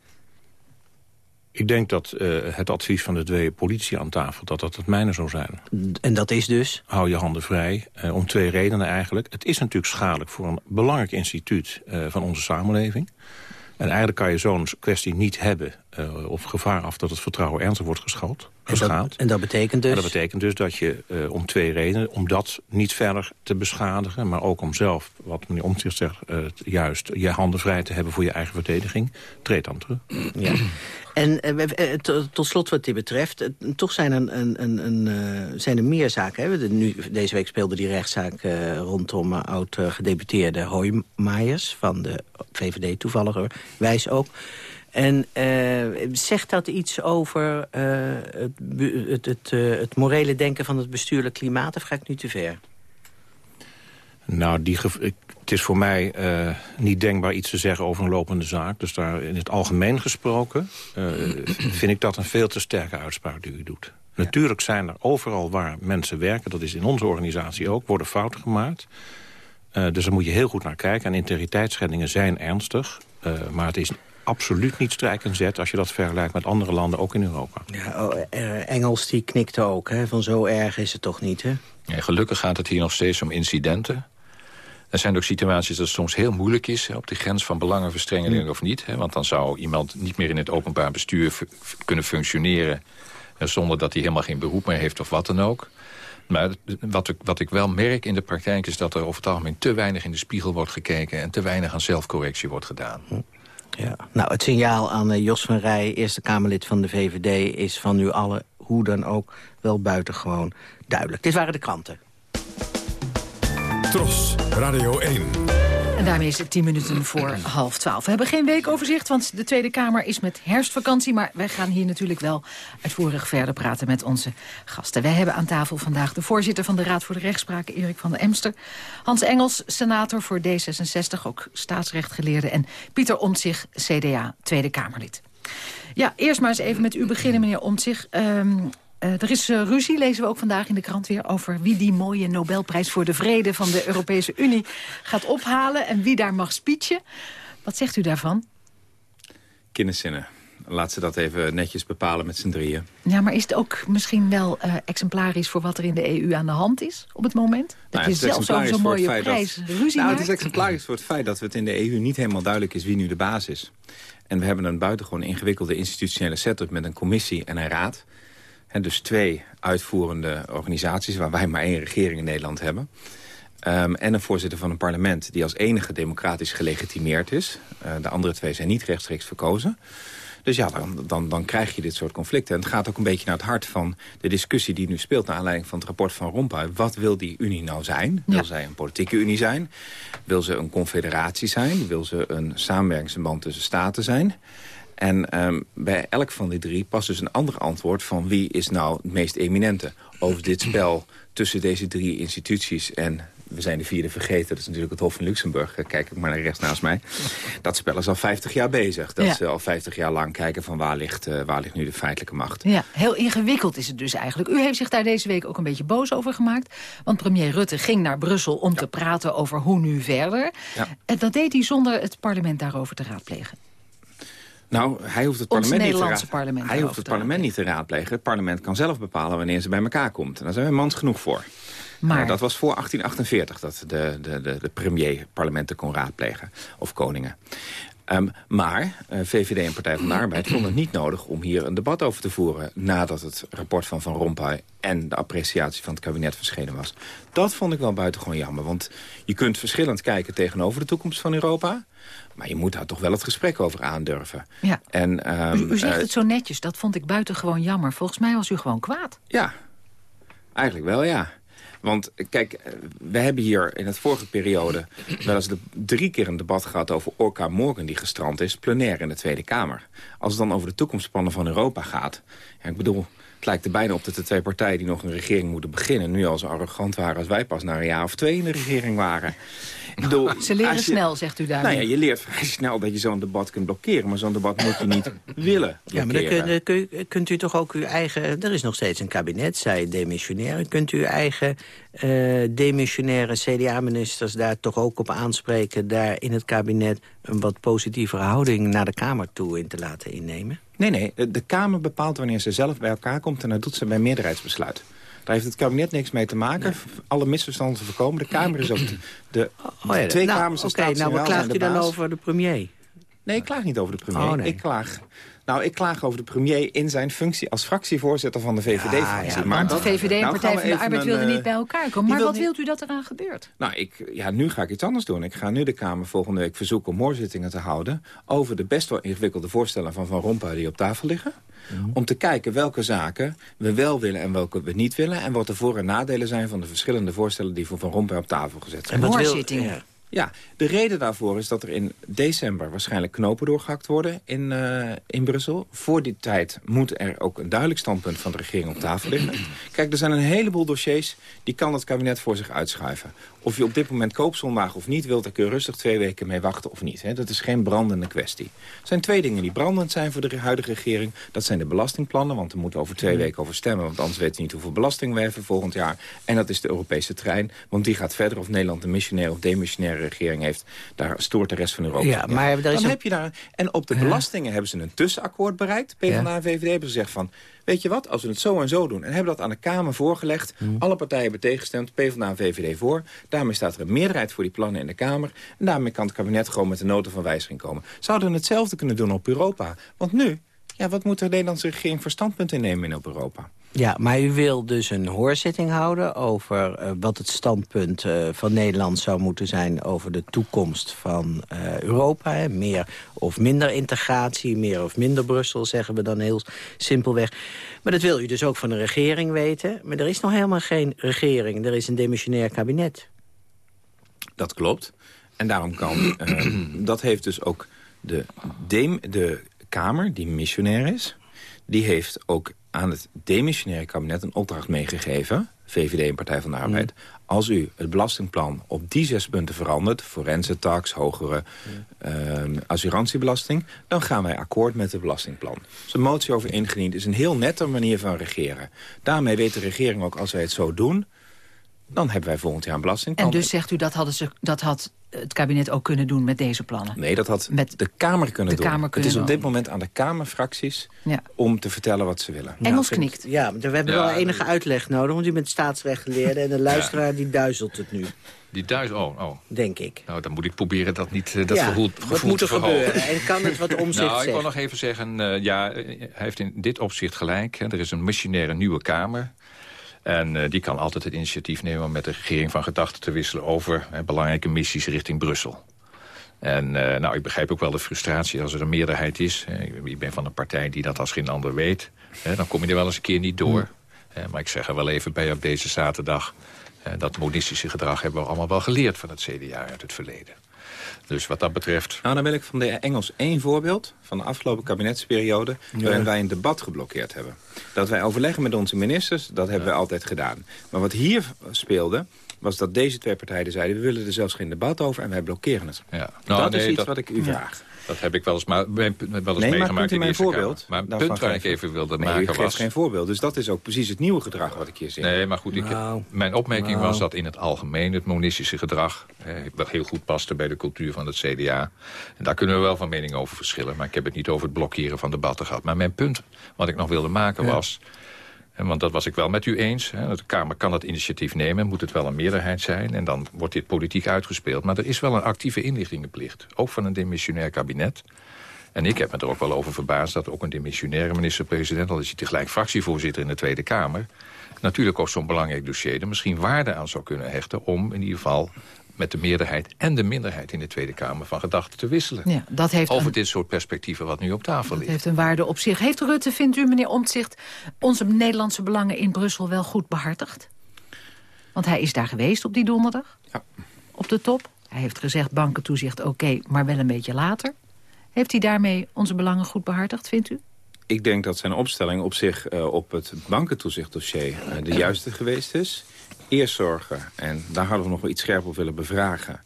Speaker 6: Ik denk dat uh, het advies van de twee politie aan tafel... dat dat het mijne zou zijn.
Speaker 5: En dat is dus?
Speaker 6: Hou je handen vrij. Uh, om twee redenen eigenlijk. Het is natuurlijk schadelijk voor een belangrijk instituut uh, van onze samenleving. En eigenlijk kan je zo'n kwestie niet hebben op gevaar af dat het vertrouwen ernstig wordt geschaald.
Speaker 5: En dat, en dat betekent dus?
Speaker 6: En dat betekent dus dat je uh, om twee redenen, om dat niet verder te beschadigen... maar ook om zelf, wat meneer Omtzigt zegt, uh, juist je handen vrij te hebben voor je eigen verdediging, treed dan terug.
Speaker 5: Ja. En uh, tot slot wat dit betreft, toch zijn er, een, een, een, zijn er meer zaken. Hè? Nu, deze week speelde die rechtszaak rondom oud-gedeputeerde Hoijmaijers... van de VVD toevallig, hoor, wijs ook... En zegt dat iets over het, het, het, het, morele denken van het bestuurlijk klimaat... of ga ik nu te ver?
Speaker 6: Nou, die ik, het is voor mij niet denkbaar iets te zeggen over een lopende zaak. Dus daar in het algemeen gesproken vind ik dat een veel te sterke uitspraak die u doet. Ja. Natuurlijk zijn er overal waar mensen werken, dat is in onze organisatie ook, worden fouten gemaakt. dus daar moet je heel goed naar kijken. En integriteitsschendingen zijn ernstig. maar het is absoluut niet strijk en zet... als je dat vergelijkt met andere landen, ook in Europa.
Speaker 5: Ja, oh, Engels die knikte ook, hè? van zo erg is het toch niet, hè?
Speaker 8: Ja, gelukkig gaat het hier nog steeds om incidenten. Er zijn ook situaties dat het soms heel moeilijk is... op de grens van belangenverstrengeling of niet. Hè, want dan zou iemand niet meer in het openbaar bestuur kunnen functioneren... zonder dat hij helemaal geen beroep meer heeft of wat dan ook. Maar wat ik, wat ik wel merk in de praktijk is dat er over het algemeen te weinig in de spiegel wordt gekeken... en te weinig aan zelfcorrectie wordt gedaan. Hm.
Speaker 5: Ja. Nou, het signaal aan uh, Jos van Rij, Eerste Kamerlid van de VVD... is van u allen, hoe dan ook, wel buitengewoon duidelijk. Dit waren de kranten.
Speaker 3: Tros, Radio 1.
Speaker 4: En daarmee is het tien minuten voor half twaalf. We hebben geen weekoverzicht, want de Tweede Kamer is met herfstvakantie. Maar wij gaan hier natuurlijk wel uitvoerig verder praten met onze gasten. Wij hebben aan tafel vandaag de voorzitter van de Raad voor de Rechtspraak, Erik van der Emster. Hans Engels, senator voor D66, ook staatsrechtgeleerde. En Pieter Omtzigt, CDA, Tweede Kamerlid. Ja, eerst maar eens even met u beginnen, meneer Omtzigt. Um, uh, er is uh, ruzie, lezen we ook vandaag in de krant weer... over wie die mooie Nobelprijs voor de Vrede van de Europese Unie gaat ophalen... en wie daar mag speechen. Wat zegt u daarvan?
Speaker 7: Kinderzinnen. Laat ze dat even netjes bepalen met z'n drieën.
Speaker 4: Ja, maar is het ook misschien wel uh, exemplarisch voor wat er in de EU aan de hand is op het moment? Dat nou, je zelfs over zo'n mooie prijs dat, ruzie
Speaker 7: Nou, het is exemplarisch voor het feit dat het in de EU niet helemaal duidelijk is wie nu de baas is. En we hebben een buitengewoon ingewikkelde institutionele setup met een commissie en een raad. En dus twee uitvoerende organisaties... waar wij maar één regering in Nederland hebben. Um, en een voorzitter van een parlement die als enige democratisch gelegitimeerd is. Uh, de andere twee zijn niet rechtstreeks verkozen. Dus ja, dan, dan, dan krijg je dit soort conflicten. En het gaat ook een beetje naar het hart van de discussie die nu speelt... naar aanleiding van het rapport van Rompuy. Wat wil die Unie nou zijn? Wil zij een politieke Unie zijn? Wil ze een confederatie zijn? Wil ze een samenwerkingsverband tussen staten zijn? En um, bij elk van die drie past dus een ander antwoord... van wie is nou het meest eminente over dit spel tussen deze drie instituties... en we zijn de vierde vergeten, dat is natuurlijk het Hof van Luxemburg. Kijk ik maar naar rechts naast mij. Dat spel is al 50 jaar bezig. Dat ze al 50 jaar lang kijken van waar ligt, uh, waar ligt nu de feitelijke macht.
Speaker 4: Ja, heel ingewikkeld is het dus eigenlijk. U heeft zich daar deze week ook een beetje boos over gemaakt. Want premier Rutte ging naar Brussel om te praten over hoe nu verder. Ja. En dat deed hij zonder het parlement daarover te raadplegen.
Speaker 7: Nou, hij hoeft het parlement, niet te, parlement, hij hoeft het parlement niet te raadplegen. Het parlement kan zelf bepalen wanneer ze bij elkaar komt. En daar zijn we mans genoeg voor. Maar... Uh, dat was voor 1848 dat de, de, de, de premier parlementen kon raadplegen. Of koningen. Um, maar uh, VVD en Partij van de Arbeid vonden het niet nodig om hier een debat over te voeren... nadat het rapport van Van Rompuy en de appreciatie van het kabinet verschenen was. Dat vond ik wel buitengewoon jammer, want je kunt verschillend kijken tegenover de toekomst van Europa... Maar je moet daar toch wel het gesprek over aandurven.
Speaker 4: Ja. En, um, u, u, zegt uh, het zo netjes, dat vond ik buitengewoon jammer. Volgens mij was u gewoon kwaad.
Speaker 7: Ja, eigenlijk wel, ja. Want kijk, we hebben hier in het vorige periode... wel eens de, drie keer een debat gehad over Orca Morgan... die gestrand is, plenair in de Tweede Kamer. Als het dan over de toekomstplannen van Europa gaat... Ik bedoel, het lijkt er bijna op dat de twee partijen die nog een regering moeten beginnen... nu al zo arrogant waren als wij pas na een jaar of twee in de regering waren.
Speaker 4: Bedoel, Ze leren snel, zegt u daar.
Speaker 7: Nou ja, je leert vrij snel dat je zo'n debat kunt blokkeren. Maar zo'n debat moet je niet willen
Speaker 5: Ja, maar dan kun, kunt u toch ook uw eigen... Er is nog steeds een kabinet, zij demissionaire. Kunt u uw eigen uh, demissionaire CDA-ministers daar toch ook op aanspreken... daar in het kabinet een wat positievere houding naar de Kamer toe in te laten innemen?
Speaker 7: Nee, nee. De Kamer bepaalt wanneer ze zelf bij elkaar komt... en dat doet ze bij meerderheidsbesluit. Daar heeft het kabinet niks mee te maken. Alle misverstanden te voorkomen. De Kamer is ook de, de, oh, ja, twee
Speaker 5: nou,
Speaker 7: Kamers.
Speaker 5: Oké, nou wat klaagt u dan over de premier?
Speaker 7: Nee, ik klaag niet over de premier. Oh, nee. Ik klaag nou, ik klaag over de premier in zijn functie als fractievoorzitter van de VVD-fractie.
Speaker 4: Ja, maar de VVD en nou Partij van de Arbeid wilden niet bij elkaar komen. Maar wat wilt u dat eraan gebeurt?
Speaker 7: Nou, ik, ja, nu ga ik iets anders doen. Ik ga nu de Kamer volgende week verzoeken om hoorzittingen te houden... over de best wel ingewikkelde voorstellen van Van Rompuy die op tafel liggen. Mhm. Om te kijken welke zaken we wel willen en welke we niet willen... en wat de voor- en nadelen zijn van de verschillende voorstellen... die voor Van Rompuy op tafel gezet zijn.
Speaker 4: En hoorzittingen.
Speaker 7: Ja, de reden daarvoor is dat er in december waarschijnlijk knopen doorgehakt worden in, uh, in Brussel. Voor die tijd moet er ook een duidelijk standpunt van de regering op tafel liggen. Kijk, er zijn een heleboel dossiers die kan het kabinet voor zich uitschuiven. Of je op dit moment koopzondag of niet wilt, daar kun je rustig twee weken mee wachten of niet. Hè. Dat is geen brandende kwestie. Er zijn twee dingen die brandend zijn voor de huidige regering. Dat zijn de belastingplannen, want we moeten over twee weken over stemmen. Want anders weten we niet hoeveel belasting we hebben volgend jaar. En dat is de Europese trein, want die gaat verder of Nederland een missionair of demissionaire regering heeft... daar stoort de rest van Europa.
Speaker 5: Ja, maar er is
Speaker 7: Dan heb je daar... En op de belastingen hebben ze een tussenakkoord bereikt. PvdA en VVD hebben gezegd van... weet je wat, als we het zo en zo doen... en hebben dat aan de Kamer voorgelegd...
Speaker 5: Hmm.
Speaker 7: alle partijen hebben tegengestemd, PvdA en VVD voor... daarmee staat er een meerderheid voor die plannen in de Kamer... en daarmee kan het kabinet gewoon met de noten van wijziging komen. Zouden hetzelfde kunnen doen op Europa? Want nu, ja, wat moet de Nederlandse regering voor standpunt innemen in op Europa?
Speaker 5: Ja, maar u wil dus een hoorzitting houden over eh, wat het standpunt eh, van Nederland zou moeten zijn over de toekomst van eh, Europa. Meer of minder integratie, meer of minder Brussel, zeggen we dan heel simpelweg. Maar dat wil u dus ook van de regering weten. Maar er is nog helemaal geen regering, er is een demissionair kabinet.
Speaker 7: Dat klopt. En daarom kan, dat heeft dus ook de, de Kamer, die missionair is... die heeft ook aan het demissionaire kabinet een opdracht meegegeven... VVD en Partij van de Arbeid... als u het belastingplan op die zes punten verandert... forense tax, hogere eh, assurantiebelasting... dan gaan wij akkoord met het belastingplan. Dus een motie over ingediend is een heel nette manier van regeren. Daarmee weet de regering ook, als wij het zo doen... dan hebben wij volgend jaar een belastingplan.
Speaker 4: En dus zegt u dat, hadden ze, dat had het kabinet ook kunnen doen met deze plannen?
Speaker 7: Nee, dat had
Speaker 4: Met
Speaker 7: de Kamer kunnen
Speaker 4: de
Speaker 7: doen.
Speaker 4: Kamer
Speaker 7: het
Speaker 4: kunnen
Speaker 7: is op dit moment aan de Kamerfracties
Speaker 4: Ja.
Speaker 7: om te vertellen wat ze willen.
Speaker 4: Engels
Speaker 5: vind-
Speaker 4: knikt.
Speaker 5: Ja, maar we hebben
Speaker 8: Ja,
Speaker 5: wel enige uitleg nodig, want u bent staatsrechtgeleerde... en de luisteraar die duizelt het nu,
Speaker 8: Die duizend, oh, oh.
Speaker 5: denk ik.
Speaker 8: Nou, dan moet ik proberen dat niet eh, dat
Speaker 5: ja,
Speaker 8: gevoel,
Speaker 5: wat
Speaker 8: gevoel
Speaker 5: moet
Speaker 8: te
Speaker 5: er
Speaker 8: verhogen.
Speaker 5: gebeuren? En kan het wat omzicht
Speaker 8: Nou, ik wil nog even zeggen, eh, ja, eh, hij heeft in dit opzicht gelijk. Hè. Er is een missionaire nieuwe Kamer. En eh, die kan altijd het initiatief nemen om met de regering van gedachten te wisselen over belangrijke missies richting Brussel. En eh, nou, ik begrijp ook wel de frustratie als er een meerderheid is. Ik- ben van een partij die dat als geen ander weet. Dan kom je er wel eens een keer niet door. Eh, maar ik zeg er wel even bij op deze zaterdag. dat monistische gedrag hebben we allemaal wel geleerd van het CDA uit het verleden. Dus wat dat betreft...
Speaker 7: Nou, dan wil ik van de Engels één voorbeeld van de afgelopen kabinetsperiode... waarin wij een debat geblokkeerd hebben. Dat wij overleggen met onze ministers, dat hebben wij altijd gedaan. Maar wat hier speelde, was dat deze twee partijen zeiden... we willen er zelfs geen debat over en wij blokkeren het.
Speaker 8: Ja.
Speaker 7: dat is iets wat ik u vraag.
Speaker 8: Dat heb ik wel eens, maar, wel eens
Speaker 7: Nee, maar
Speaker 8: meegemaakt
Speaker 7: kunt u
Speaker 8: in de
Speaker 7: mijn voorbeeld
Speaker 8: Kamer. Maar het punt waar ik even wilde
Speaker 7: Nee,
Speaker 8: maken
Speaker 7: geeft
Speaker 8: was...
Speaker 7: geen voorbeeld. Dus dat is ook precies het nieuwe gedrag wat ik hier zie.
Speaker 8: Nee, maar goed, ik,
Speaker 5: Nou,
Speaker 8: mijn opmerking
Speaker 5: nou.
Speaker 8: was dat in het algemeen het monistische gedrag... Eh, wel heel goed paste bij de cultuur van het CDA. En daar kunnen we wel van mening over verschillen. Maar ik heb het niet over het blokkeren van debatten gehad. Maar mijn punt wat ik nog wilde maken was... want dat was ik wel met u eens. De Kamer kan dat initiatief nemen, moet het wel een meerderheid zijn. En dan wordt dit politiek uitgespeeld. Maar er is wel een actieve inlichtingenplicht. Ook van een demissionair kabinet. En ik heb me er ook wel over verbaasd dat ook een demissionaire minister-president... al is hij tegelijk fractievoorzitter in de Tweede Kamer... natuurlijk ook zo'n belangrijk dossier er misschien waarde aan zou kunnen hechten... om in ieder geval met de meerderheid en de minderheid in de Tweede Kamer... van gedachten te wisselen.
Speaker 4: Ja, dat heeft
Speaker 8: Over
Speaker 4: een-
Speaker 8: dit soort perspectieven wat nu op tafel
Speaker 4: Dat
Speaker 8: ligt.
Speaker 4: heeft een waarde op zich. Heeft Rutte, vindt u, meneer Omtzigt... onze Nederlandse belangen in Brussel wel goed behartigd? Want hij is daar geweest op die donderdag.
Speaker 7: Ja.
Speaker 4: Op de top. Hij heeft gezegd bankentoezicht oké, maar wel een beetje later. Heeft hij daarmee onze belangen goed behartigd, vindt u?
Speaker 7: Ik denk dat zijn opstelling op zich eh, op het bankentoezichtdossier eh, de juiste geweest is. Eerst zorgen, en daar hadden we nog wel iets scherper op willen bevragen...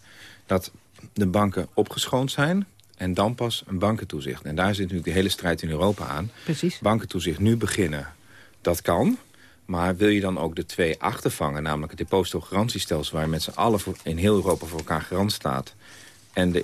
Speaker 7: dat de banken opgeschoond zijn en dan pas een bankentoezicht. En daar zit natuurlijk de hele strijd in Europa aan.
Speaker 4: Precies.
Speaker 7: Bankentoezicht nu beginnen, dat kan... Maar wil je dan ook de twee achtervangen, namelijk het depositogarantiestelsel... waar je met z'n allen voor- in heel Europa voor elkaar garant staat... en de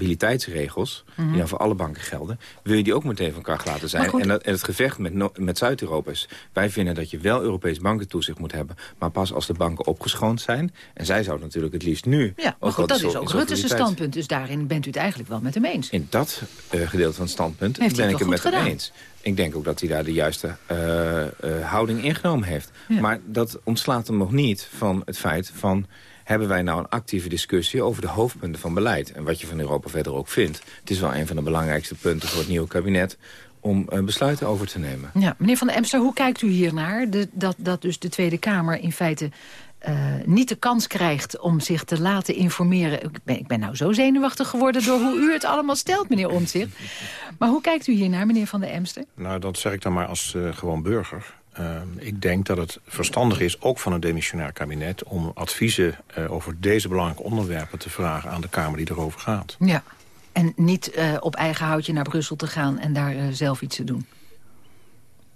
Speaker 7: insolvabiliteitsregels, die dan voor alle banken gelden... wil je die ook meteen van kracht laten zijn. En, dat, en het gevecht met, no- met Zuid-Europa is... wij vinden dat je wel Europees bankentoezicht moet hebben... maar pas als de banken opgeschoond zijn. En zij zouden natuurlijk het liefst nu...
Speaker 4: Ja, maar goed, dat is ook Rutte's standpunt. Dus daarin bent u het eigenlijk wel met hem eens.
Speaker 7: in dat eh, gedeelte van het standpunt
Speaker 4: Heeft
Speaker 7: ben ik
Speaker 4: het
Speaker 7: met hem eens. Ik denk ook dat hij daar de juiste eh, eh, houding ingenomen heeft.
Speaker 4: Ja.
Speaker 7: Maar dat ontslaat hem nog niet van het feit van... hebben wij nou een actieve discussie over de hoofdpunten van beleid... en wat je van Europa verder ook vindt. Het is wel een van de belangrijkste punten voor het nieuwe kabinet... om eh, besluiten over te nemen.
Speaker 4: Ja, meneer Van der Emster, hoe kijkt u hiernaar? De, dat, dat dus de Tweede Kamer in feite eh, niet de kans krijgt om zich te laten informeren. Ik ben, ik ben nou zo zenuwachtig geworden door hoe u het allemaal stelt, meneer Omtzigt. Maar hoe kijkt u hiernaar, meneer Van der Emster?
Speaker 6: Nou, dat zeg ik dan maar als eh, gewoon burger. Uh, ik denk dat het verstandig is, ook van een demissionair kabinet... om adviezen uh, over deze belangrijke onderwerpen te vragen aan de Kamer die erover gaat.
Speaker 4: Ja, en niet uh, op eigen houtje naar Brussel te gaan en daar zelf iets te doen.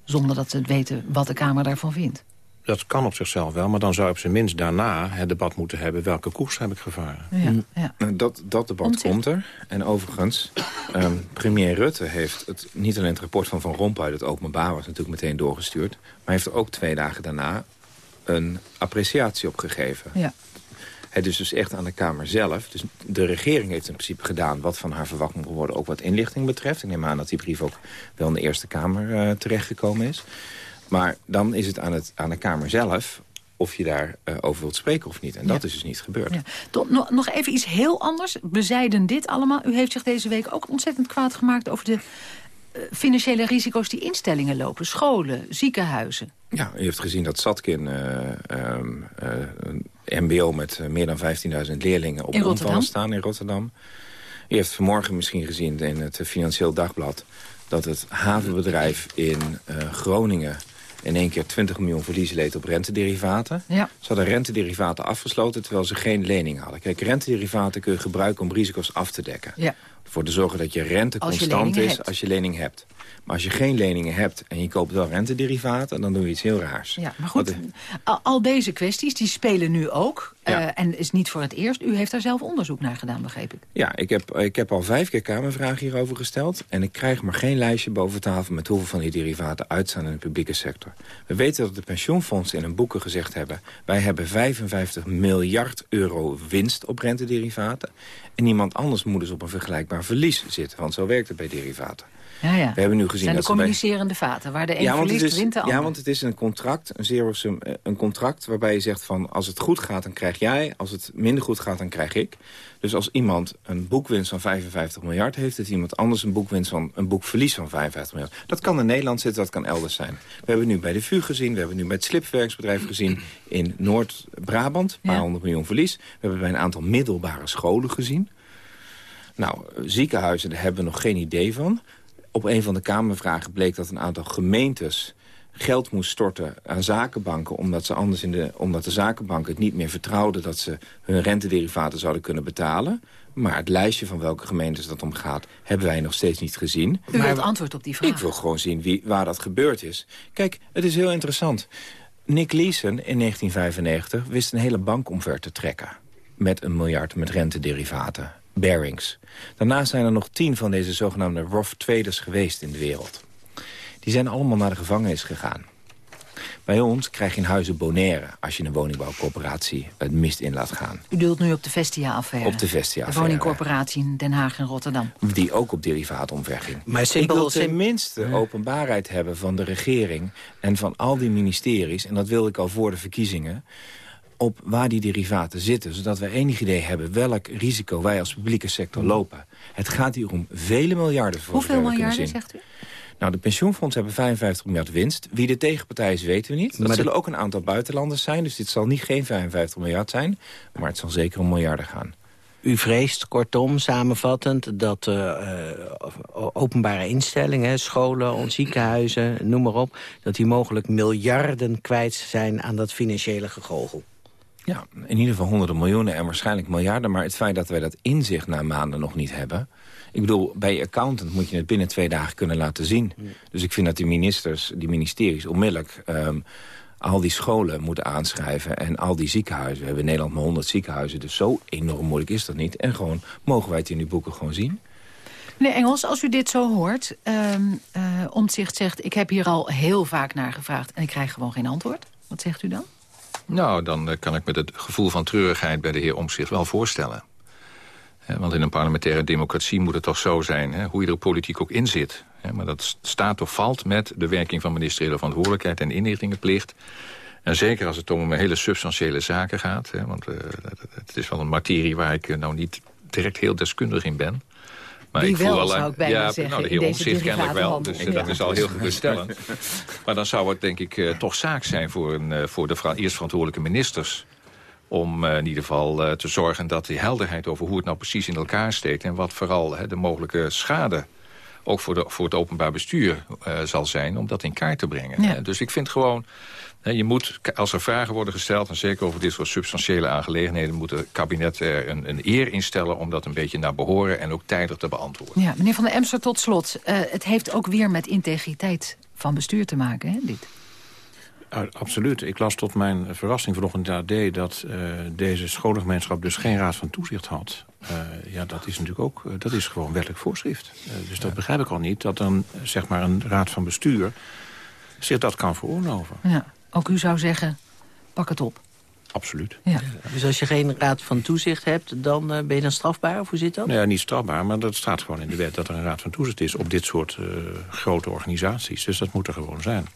Speaker 4: Zonder dat ze weten wat de Kamer daarvan vindt.
Speaker 6: Dat kan op zichzelf wel, maar dan zou op zijn minst daarna het debat moeten hebben... welke koers heb ik gevaren. Ja,
Speaker 7: ja. Nou, dat, dat debat komt er. En overigens, ehm, premier Rutte heeft het, niet alleen het rapport van Van Rompuy... dat openbaar was natuurlijk meteen doorgestuurd... maar heeft er ook twee dagen daarna een appreciatie op gegeven. Ja. Het is dus echt aan de Kamer zelf. Dus de regering heeft in principe gedaan wat van haar verwacht moet worden... ook wat inlichting betreft. Ik neem aan dat die brief ook wel in de Eerste Kamer uh, terechtgekomen is. Maar dan is het aan, het aan de Kamer zelf of je daarover uh, over wilt spreken of niet. En dat is dus niet gebeurd. Ja.
Speaker 4: nog, nog even iets heel anders. Bezijden dit allemaal. U heeft zich deze week ook ontzettend kwaad gemaakt... over de uh, financiële risico's die instellingen lopen. Scholen, ziekenhuizen.
Speaker 7: Ja, u heeft gezien dat Zatkin, uh, um, een mbo met meer dan 15.000 leerlingen... op omvallen staan in Rotterdam. U heeft vanmorgen misschien gezien in het Financieel Dagblad... dat het havenbedrijf in Groningen in één keer 20 miljoen verliezen leed op rentederivaten. Ja. Ze hadden rentederivaten afgesloten terwijl ze geen lening hadden. Kijk, rentederivaten kun je gebruiken om risico's af te dekken. Ja. Voor te zorgen dat je rente constant is als je lening hebt. Maar als je geen leningen hebt en je koopt wel rentederivaten... dan doe je iets heel raars.
Speaker 4: Ja, maar goed, al deze kwesties die spelen nu ook. Ja. Uh, en is niet voor het eerst. U heeft daar zelf onderzoek naar gedaan, begreep ik.
Speaker 7: Ja, ik heb, ik heb al vijf keer Kamervragen hierover gesteld. En ik krijg maar geen lijstje boven tafel... met hoeveel van die derivaten uitstaan in de publieke sector. We weten dat de pensioenfondsen in hun boeken gezegd hebben... wij hebben 55 miljard euro winst op rentederivaten. En niemand anders moet dus op een vergelijkbaar verlies zitten. Want zo werkt het bij derivaten.
Speaker 4: Ja, ja. We hebben nu gezien zijn de communicerende vaten, waar de een ja, verliest, wint de
Speaker 7: ander. Ja, want het is een contract, een zero sum, eh, een contract waarbij je zegt van... als het goed gaat, dan krijg jij. Als het minder goed gaat, dan krijg ik. Dus als iemand een boekwinst van 55 miljard heeft... heeft iemand anders een boekwinst van een boekverlies van 55 miljard. Dat kan in Nederland zitten, dat kan elders zijn. We hebben nu bij de VU gezien, we hebben nu bij het slipwerksbedrijf gezien... in Noord-Brabant, een paar honderd miljoen verlies. We hebben bij een aantal middelbare scholen gezien. Nou, ziekenhuizen, daar hebben we nog geen idee van op een van de Kamervragen bleek dat een aantal gemeentes geld moest storten aan zakenbanken... omdat, ze anders in de, omdat de zakenbanken het niet meer vertrouwden... dat ze hun rentederivaten zouden kunnen betalen. Maar het lijstje van welke gemeentes dat om gaat... hebben wij nog steeds niet gezien.
Speaker 4: U wilt antwoord op die vraag.
Speaker 7: Ik wil gewoon zien wie, waar dat gebeurd is. Kijk, het is heel interessant. Nick Leeson in 1995 wist een hele bank omver te trekken. Met een miljard met rentederivaten. Bearings. Daarnaast zijn er nog tien van deze zogenaamde rough traders geweest in de wereld. Die zijn allemaal naar de gevangenis gegaan. Bij ons krijg je in huizen Bonaire als je een woningbouwcorporatie het mist in laat gaan.
Speaker 4: U doelt nu op de Vestia-affaire?
Speaker 7: Op de Vestia-affaire.
Speaker 4: De woningcorporatie in Den Haag en Rotterdam.
Speaker 7: Die ook op derivaat omverging. Maar Ik wil tenminste ja. openbaarheid hebben van de regering en van al die ministeries. En dat wilde ik al voor de verkiezingen op waar die derivaten zitten. Zodat we enig idee hebben welk risico wij als publieke sector lopen. Het gaat hier om vele miljarden. Voor
Speaker 4: Hoeveel miljarden, zegt u?
Speaker 7: Nou, de pensioenfondsen hebben 55 miljard winst. Wie de tegenpartij is, weten we niet. Dat maar zullen ook een aantal buitenlanders zijn. Dus dit zal niet geen 55 miljard zijn. Maar het zal zeker om miljarden gaan.
Speaker 5: U vreest, kortom, samenvattend, dat uh, openbare instellingen, scholen, ziekenhuizen, noem maar op... dat die mogelijk miljarden kwijt zijn aan dat financiële gegogel.
Speaker 7: Ja, in ieder geval honderden miljoenen en waarschijnlijk miljarden. Maar het feit dat wij dat inzicht na maanden nog niet hebben... Ik bedoel, bij je accountant moet je het binnen twee dagen kunnen laten zien. Dus ik vind dat die ministers, die ministeries onmiddellijk... Um, al die scholen moeten aanschrijven en al die ziekenhuizen. We hebben in Nederland maar 100 ziekenhuizen, dus zo enorm moeilijk is dat niet. En gewoon, mogen wij het in die boeken gewoon zien?
Speaker 4: Meneer Engels, als u dit zo hoort, um, uh, Omtzigt zegt... ik heb hier al heel vaak naar gevraagd en ik krijg gewoon geen antwoord. Wat zegt u dan?
Speaker 8: Nou, dan eh, kan ik me het gevoel van treurigheid bij de heer Omtzigt wel voorstellen. Want in een parlementaire democratie moet het toch zo zijn... Hoe je er politiek ook in zit. Maar dat staat of valt met de werking van ministeriële verantwoordelijkheid... en inrichtingenplicht. En zeker als het om hele substantiële zaken gaat. Want uh, het is wel een materie waar ik uh, nou niet direct heel deskundig in ben.
Speaker 4: Maar Die ik wel, zou ik bijna
Speaker 8: ja,
Speaker 4: zeggen.
Speaker 8: Nou, de heer Omtzigt kennelijk wel, dus ja. dat is al heel geruststellend. maar dan zou het denk ik uh, toch zaak zijn voor, een, uh, voor de eerst verantwoordelijke ministers om in ieder geval te zorgen dat die helderheid over hoe het nou precies in elkaar steekt... en wat vooral de mogelijke schade ook voor, de, voor het openbaar bestuur zal zijn... om dat in kaart te brengen. Ja. dus ik vind gewoon je moet, als er vragen worden gesteld, en zeker over dit soort substantiële aangelegenheden... moet het kabinet er een, een eer instellen om dat een beetje naar behoren... en ook tijdig te beantwoorden.
Speaker 4: Ja, meneer Van der Emster, tot slot. Uh, het heeft ook weer met integriteit van bestuur te maken, hè, dit?
Speaker 6: absoluut. Ik las tot mijn verrassing vanochtend in de AD... dat uh, deze scholengemeenschap dus geen raad van toezicht had. Uh, ja, dat is natuurlijk ook uh, dat is gewoon wettelijk voorschrift. dus dat begrijp ik al niet, dat dan zeg maar een raad van bestuur... zich dat kan veroorloven.
Speaker 4: Ja, ook u zou zeggen, pak het op.
Speaker 6: Absoluut.
Speaker 5: Ja. Dus als je geen raad van toezicht hebt, dan ben je dan strafbaar? Of hoe zit dat?
Speaker 6: Nou ja, niet strafbaar, maar dat staat gewoon in de wet... dat er een raad van toezicht is op dit soort grote organisaties. Dus dat moet er gewoon zijn.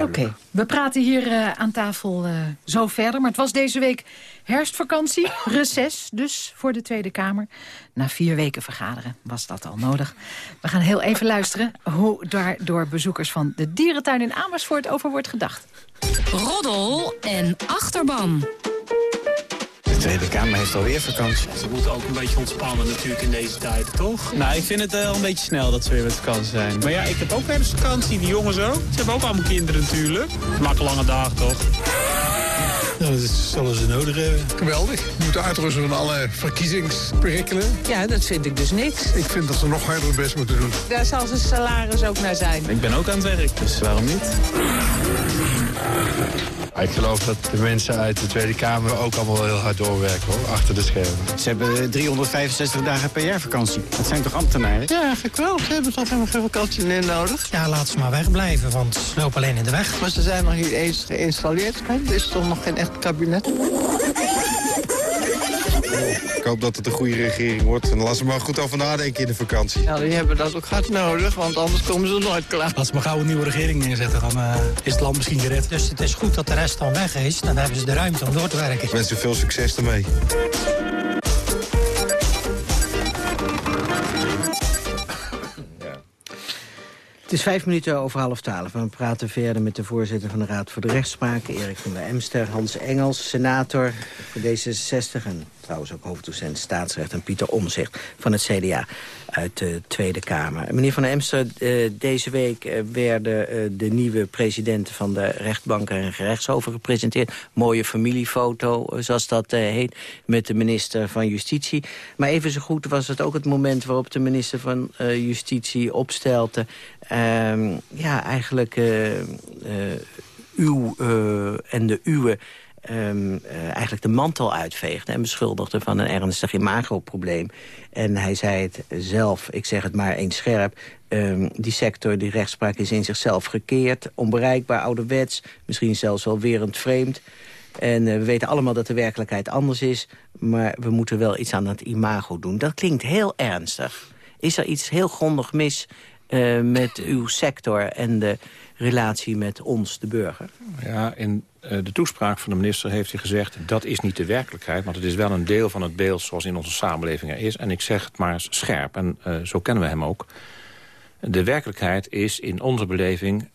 Speaker 4: Oké, we praten hier uh, aan tafel uh, zo verder. Maar het was deze week herfstvakantie, reces dus voor de Tweede Kamer. Na vier weken vergaderen was dat al nodig. We gaan heel even luisteren hoe daar door bezoekers van de dierentuin in Amersfoort over wordt gedacht.
Speaker 9: Roddel en achterban.
Speaker 10: Tweede Kamer heeft alweer vakantie.
Speaker 11: Ze moeten ook een beetje ontspannen natuurlijk in deze tijd, toch?
Speaker 12: Nou, ik vind het wel een beetje snel dat ze weer met vakantie zijn.
Speaker 11: Maar ja, ik heb ook herfstvakantie, die jongens ook. Ze hebben ook allemaal kinderen natuurlijk. Maakt lange dagen, toch?
Speaker 13: Ja, dat zullen ze nodig hebben.
Speaker 14: Geweldig. We moeten uitrusten van alle verkiezingsperikelen.
Speaker 15: Ja, dat vind ik dus niks.
Speaker 14: Ik vind dat ze nog harder hun best moeten doen.
Speaker 15: Daar zal zijn salaris ook naar zijn.
Speaker 12: Ik ben ook aan het werk, dus waarom niet?
Speaker 16: Ik geloof dat de mensen uit de Tweede Kamer ook allemaal heel hard doorwerken, hoor, achter de schermen.
Speaker 10: Ze hebben 365 dagen per jaar vakantie. Dat zijn toch ambtenaren?
Speaker 11: Ja, eigenlijk wel. Ze hebben toch helemaal geen vakantie meer nodig.
Speaker 17: Ja, laat ze maar wegblijven, want ze lopen alleen in de weg.
Speaker 11: Maar ze zijn nog niet eens geïnstalleerd. Er is toch nog geen echt kabinet?
Speaker 16: Ik hoop dat het een goede regering wordt. En laat ze maar goed over nadenken in de vakantie.
Speaker 11: Ja, die hebben dat ook hard nodig, want anders komen ze nooit klaar.
Speaker 17: Als ze maar gauw een nieuwe regering neerzetten, dan uh, is het land misschien gered. Dus het is goed dat de rest dan weg is. Dan hebben ze de ruimte om door te werken.
Speaker 16: Ik wens u veel succes ermee.
Speaker 5: Het is vijf minuten over half twaalf. We praten verder met de voorzitter van de Raad voor de Rechtspraak... Erik van der Emster, Hans Engels, senator voor D66... en trouwens ook hoofddocent staatsrecht... en Pieter Omzicht van het CDA uit de Tweede Kamer. Meneer Van Emster, uh, deze week uh, werden uh, de nieuwe presidenten... van de rechtbanken en gerechtshoven gepresenteerd. Mooie familiefoto, zoals dat heet, met de minister van Justitie. Maar even zo goed was het ook het moment waarop de minister van Justitie opstelde... Ehm, ja, eigenlijk uw en de uwe um, uh, eigenlijk de mantel uitveegde... en beschuldigde van een ernstig imagoprobleem. En hij zei het zelf, ik zeg het maar eens scherp... Um, die sector, die rechtspraak is in zichzelf gekeerd... onbereikbaar, ouderwets, misschien zelfs wel werend vreemd... En uh, we weten allemaal dat de werkelijkheid anders is... maar we moeten wel iets aan het imago doen. Dat klinkt heel ernstig. Is er iets heel grondig mis uh, met uw sector en de relatie met ons, de burger?
Speaker 6: Ja, in de toespraak van de minister heeft hij gezegd... dat is niet de werkelijkheid, want het is wel een deel van het beeld... zoals in onze samenleving er is. En ik zeg het maar scherp, en uh, zo kennen we hem ook. De werkelijkheid is in onze beleving...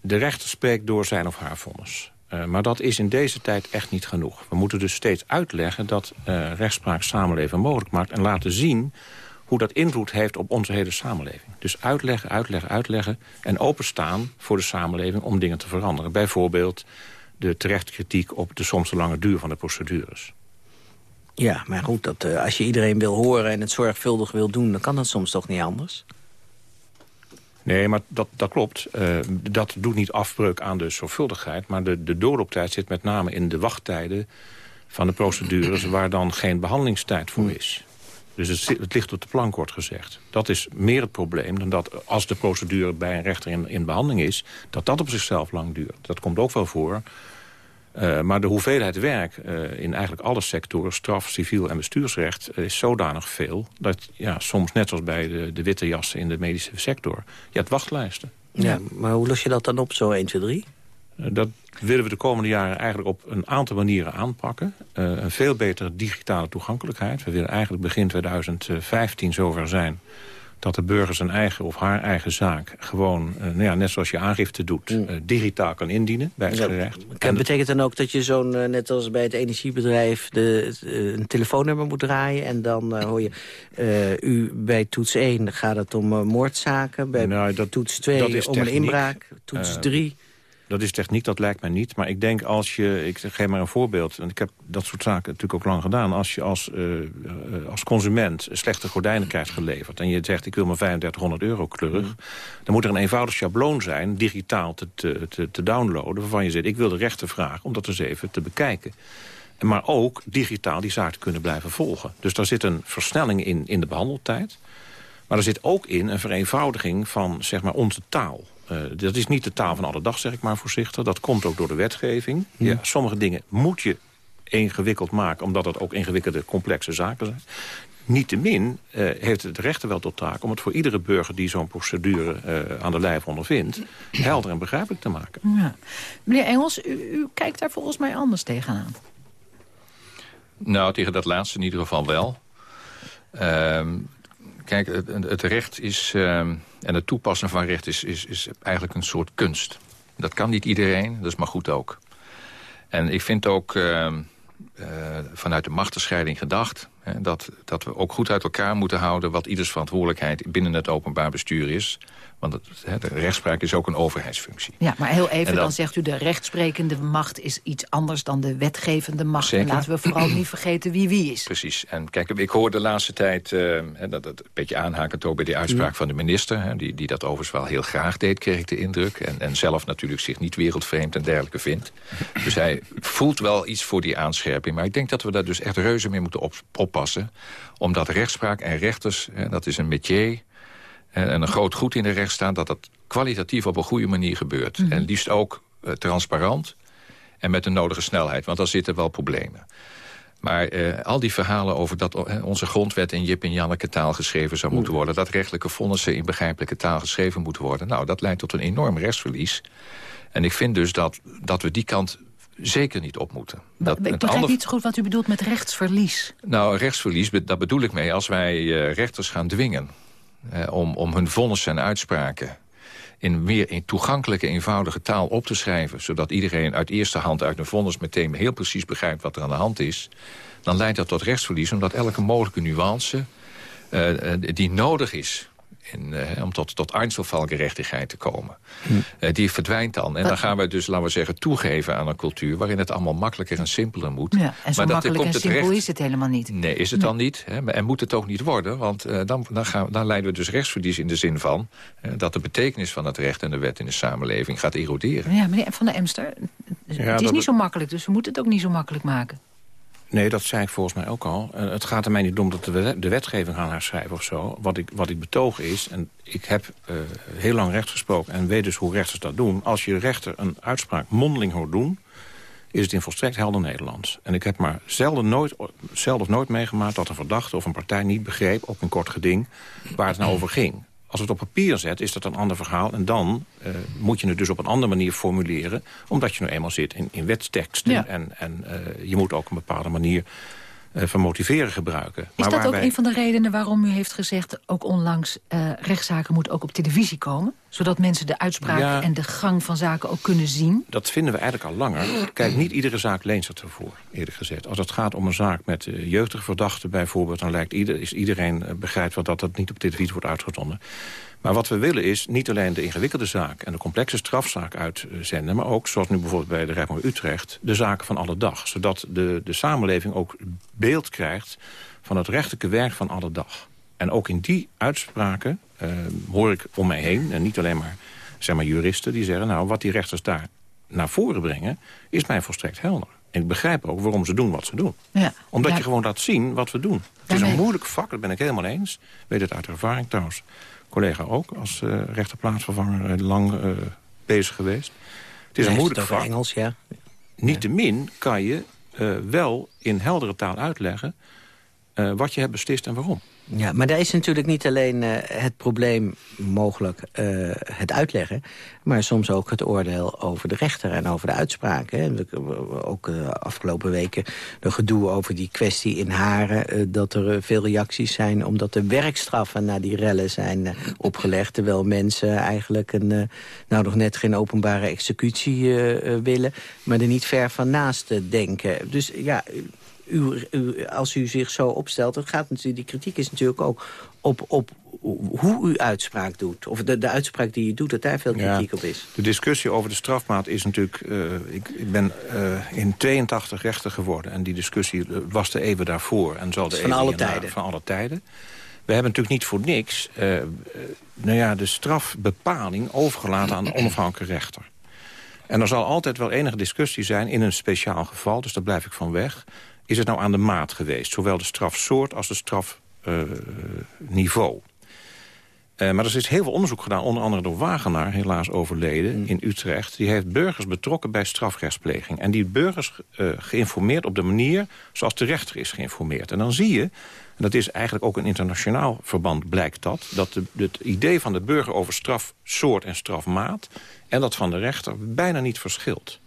Speaker 6: de rechter spreekt door zijn of haar vonnis. Uh, maar dat is in deze tijd echt niet genoeg. We moeten dus steeds uitleggen dat rechtspraak samenleven mogelijk maakt... en laten zien hoe dat invloed heeft op onze hele samenleving. Dus uitleggen, uitleggen, uitleggen en openstaan voor de samenleving om dingen te veranderen. Bijvoorbeeld de terechte kritiek op de soms te lange duur van de procedures.
Speaker 5: Ja, maar goed, dat, uh, als je iedereen wil horen en het zorgvuldig wil doen... dan kan dat soms toch niet anders?
Speaker 6: Nee, maar dat, dat klopt. Uh, dat doet niet afbreuk aan de zorgvuldigheid... maar de, de doorlooptijd zit met name in de wachttijden van de procedures... waar dan geen behandelingstijd voor is. Dus het, het, ligt op de plank, wordt gezegd. Dat is meer het probleem dan dat als de procedure bij een rechter in, in behandeling is... dat dat op zichzelf lang duurt. Dat komt ook wel voor. Uh, maar de hoeveelheid werk uh, in eigenlijk alle sectoren... straf, civiel en bestuursrecht is zodanig veel... dat ja, soms net zoals bij de, de witte jassen in de medische sector... je hebt wachtlijsten.
Speaker 5: Ja, maar hoe los je dat dan op, zo 1, 2, 3?
Speaker 6: Uh, dat willen we de komende jaren eigenlijk op een aantal manieren aanpakken. Uh, een veel betere digitale toegankelijkheid. We willen eigenlijk begin 2015 zover zijn dat de burger zijn eigen of haar eigen zaak... gewoon, uh, nou ja, net zoals je aangifte doet, uh, digitaal kan indienen bij het ja, gerecht.
Speaker 5: En betekent dan ook dat je zo'n, uh, net als bij het energiebedrijf... De, een telefoonnummer moet draaien en dan hoor je... u bij toets 1 gaat het om moordzaken, bij
Speaker 6: nou, dat,
Speaker 5: toets 2 om een inbraak, toets 3...
Speaker 6: dat is techniek, dat lijkt mij niet. Maar ik denk als je, ik geef maar een voorbeeld... en ik heb dat soort zaken natuurlijk ook lang gedaan... als je als, uh, als consument slechte gordijnen krijgt geleverd... en je zegt ik wil mijn 3500 euro terug... Mm. dan moet er een eenvoudig schabloon zijn, digitaal te, te, te downloaden... waarvan je zegt ik wil de rechter vragen om dat eens even te bekijken maar ook digitaal die zaak te kunnen blijven volgen. Dus daar zit een versnelling in, in de behandeltijd. Maar er zit ook in een vereenvoudiging van zeg maar, onze taal. Uh, dat is niet de taal van alle dag, zeg ik maar voorzichtig. Dat komt ook door de wetgeving. Hm. Ja, sommige dingen moet je ingewikkeld maken... omdat het ook ingewikkelde, complexe zaken zijn. Niettemin uh, heeft het rechter wel tot taak... om het voor iedere burger die zo'n procedure uh, aan de lijf ondervindt... helder en begrijpelijk te maken. Ja.
Speaker 4: Meneer Engels, u, u kijkt daar volgens mij anders tegenaan.
Speaker 8: Nou, tegen dat laatste in ieder geval wel. Ehm, kijk, het, het, recht is, ehm, en het toepassen van recht is, is, is eigenlijk een soort kunst. Dat kan niet iedereen, dat is maar goed ook. En ik vind ook ehm, eh, vanuit de machtenscheiding gedacht... Hè, dat, dat we ook goed uit elkaar moeten houden... wat ieders verantwoordelijkheid binnen het openbaar bestuur is. Want het, de rechtspraak is ook een overheidsfunctie.
Speaker 4: Ja, maar heel even, dan, zegt u de rechtsprekende macht is iets anders dan de wetgevende macht. Zeker. En laten we vooral niet vergeten wie wie is.
Speaker 8: Precies. En kijk, ik hoor de laatste tijd, uh, dat, dat een beetje aanhakend ook bij die uitspraak van de minister. Hè, die, die dat overigens wel heel graag deed, kreeg ik de indruk. En, en zelf natuurlijk zich niet wereldvreemd en dergelijke vindt. Dus hij voelt wel iets voor die aanscherping. Maar ik denk dat we daar dus echt reuze mee moeten op, oppassen. Omdat rechtspraak en rechters, dat is een métier en een groot goed in de rechtsstaat... dat dat kwalitatief op een goede manier gebeurt. Mhm. En liefst ook uh, transparant en met de nodige snelheid. Want dan zitten wel problemen. Maar uh, al die verhalen over dat uh, onze grondwet in Jip en Janneke taal geschreven zou moeten worden... dat rechtelijke vonnissen in begrijpelijke taal geschreven moeten worden... nou, dat leidt tot een enorm rechtsverlies. En ik vind dus dat, dat we die kant zeker niet op moeten.
Speaker 4: Dat, ik begrijp ander... niet zo goed wat u bedoelt met rechtsverlies.
Speaker 8: Nou, rechtsverlies, dat bedoel ik mee als wij uh, rechters gaan dwingen om, om hun vonnissen en uitspraken in meer in toegankelijke, eenvoudige taal op te schrijven... zodat iedereen uit eerste hand uit een vonnis meteen heel precies begrijpt wat er aan de hand is... dan leidt dat tot rechtsverlies, omdat elke mogelijke nuance uh, die nodig is in, uh, om tot, tot Einzelfallgerechtigheid te komen. Hm. Uh, die verdwijnt dan. En dan gaan we dus, laten we zeggen, toegeven aan een cultuur... waarin het allemaal makkelijker en simpeler moet.
Speaker 4: Ja, en zo maar makkelijk en simpel recht... is het helemaal niet.
Speaker 8: Nee, is het dan niet. Hè? En moet het ook niet worden. Want uh, dan, dan, gaan, dan leiden we dus rechtsverlies in de zin van... dat de betekenis van het recht en de wet in de samenleving gaat eroderen.
Speaker 4: Ja, meneer Van der Emster, het is niet zo makkelijk. Dus we moeten het ook niet zo makkelijk maken.
Speaker 6: Nee, dat zei ik volgens mij ook al. Uh, het gaat er mij niet om dat we de wetgeving gaan herschrijven of zo. Wat ik, wat ik betoog is, en ik heb uh, heel lang recht gesproken... en weet dus hoe rechters dat doen. Als je rechter een uitspraak mondeling hoort doen... is het in volstrekt helder Nederlands. En ik heb maar zelden nooit, zelden of nooit meegemaakt... dat een verdachte of een partij niet begreep, op een kort geding... waar het nou over ging. Als het op papier zet, is dat een ander verhaal. En dan uh, moet je het dus op een andere manier formuleren. Omdat je nu eenmaal zit in, in wetsteksten. En, en uh, je moet ook een bepaalde manier van motiveren gebruiken.
Speaker 4: Is maar dat ook een van de redenen waarom u heeft gezegd... ook onlangs uh, rechtszaken moeten ook op televisie komen? Zodat mensen de uitspraak en de gang van zaken ook kunnen zien?
Speaker 6: Dat vinden we eigenlijk al langer. Kijk, niet iedere zaak leent zich ervoor, eerlijk gezegd. Als het gaat om een zaak met uh, jeugdige verdachten bijvoorbeeld... dan lijkt ieder, is iedereen begrijpt wel dat dat niet op televisie wordt uitgezonden. Maar wat we willen is niet alleen de ingewikkelde zaak... en de complexe strafzaak uitzenden... maar ook, zoals nu bijvoorbeeld bij de rechtbank Utrecht... de zaken van alle dag. Zodat de, de samenleving ook beeld krijgt... van het rechtelijke werk van alle dag. En ook in die uitspraken uh, hoor ik om mij heen... en niet alleen maar, zeg maar juristen die zeggen... nou, wat die rechters daar naar voren brengen... is mij volstrekt helder. En ik begrijp ook waarom ze doen wat ze doen. Ja. Omdat je gewoon laat zien wat we doen. Het is een moeilijk vak, dat ben ik helemaal eens. Ik weet het uit ervaring trouwens collega ook als uh, rechterplaatsvervanger uh, lang uh, bezig geweest. Het is een moeilijk vak.
Speaker 5: Engels, ja.
Speaker 6: Niettemin kan je wel in heldere taal uitleggen... wat je hebt beslist en waarom.
Speaker 5: Ja, maar daar is natuurlijk niet alleen uh, het probleem mogelijk uh, het uitleggen... maar soms ook het oordeel over de rechter en over de uitspraken. Ook uh, afgelopen weken de gedoe over die kwestie in Haren... dat er veel reacties zijn omdat de werkstraffen na die rellen zijn opgelegd... terwijl mensen eigenlijk een, nou nog net geen openbare executie willen... maar er niet ver van naast denken. Dus ja u, u, als u zich zo opstelt... Dan gaat natuurlijk, die kritiek is natuurlijk ook op, op hoe u uitspraak doet. Of de, de uitspraak die u doet, dat daar veel kritiek op is.
Speaker 6: De discussie over de strafmaat is natuurlijk... Uh, ik, ik, ben uh, in 82 rechter geworden. En die discussie was er even daarvoor. En zal de
Speaker 5: van alle tijden.
Speaker 6: Van alle tijden. We hebben natuurlijk niet voor niks uh, nou ja, de strafbepaling overgelaten aan de onafhankelijke rechter. En er zal altijd wel enige discussie zijn in een speciaal geval, dus daar blijf ik van weg. Is het nou aan de maat geweest, zowel de strafsoort als de strafniveau? Uh, maar er is heel veel onderzoek gedaan, onder andere door Wagenaar, helaas overleden, mm. in Utrecht. Die heeft burgers betrokken bij strafrechtspleging. En die burgers uh, geïnformeerd op de manier zoals de rechter is geïnformeerd. En dan zie je en dat is eigenlijk ook een internationaal verband, blijkt dat... dat de, het idee van de burger over strafsoort en strafmaat... en dat van de rechter bijna niet verschilt.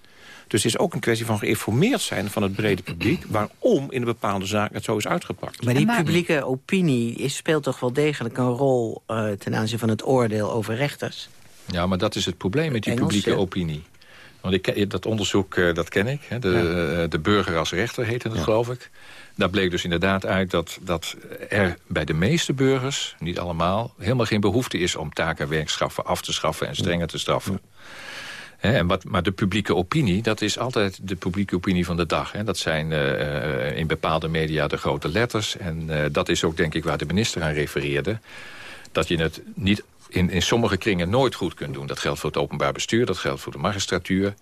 Speaker 6: Dus het is ook een kwestie van geïnformeerd zijn van het brede publiek... waarom in een bepaalde zaak het zo is uitgepakt.
Speaker 5: Maar die publieke opinie is, speelt toch wel degelijk een rol... Uh, ten aanzien van het oordeel over rechters?
Speaker 8: Ja, maar dat is het probleem met die publieke opinie. Want ik, dat onderzoek, uh, dat ken ik. Hè. De, ja. uh, de burger als rechter heette het, ja. geloof ik. Daar bleek dus inderdaad uit dat, dat er bij de meeste burgers, niet allemaal... helemaal geen behoefte is om taken en werkschaffen af te schaffen en strenger te straffen. En wat, maar de publieke opinie, dat is altijd de publieke opinie van de dag. Hè. Dat zijn uh, in bepaalde media de grote letters. En uh, dat is ook denk ik waar de minister aan refereerde. Dat je het niet in, in sommige kringen nooit goed kunt doen. Dat geldt voor het openbaar bestuur, dat geldt voor de magistratuur.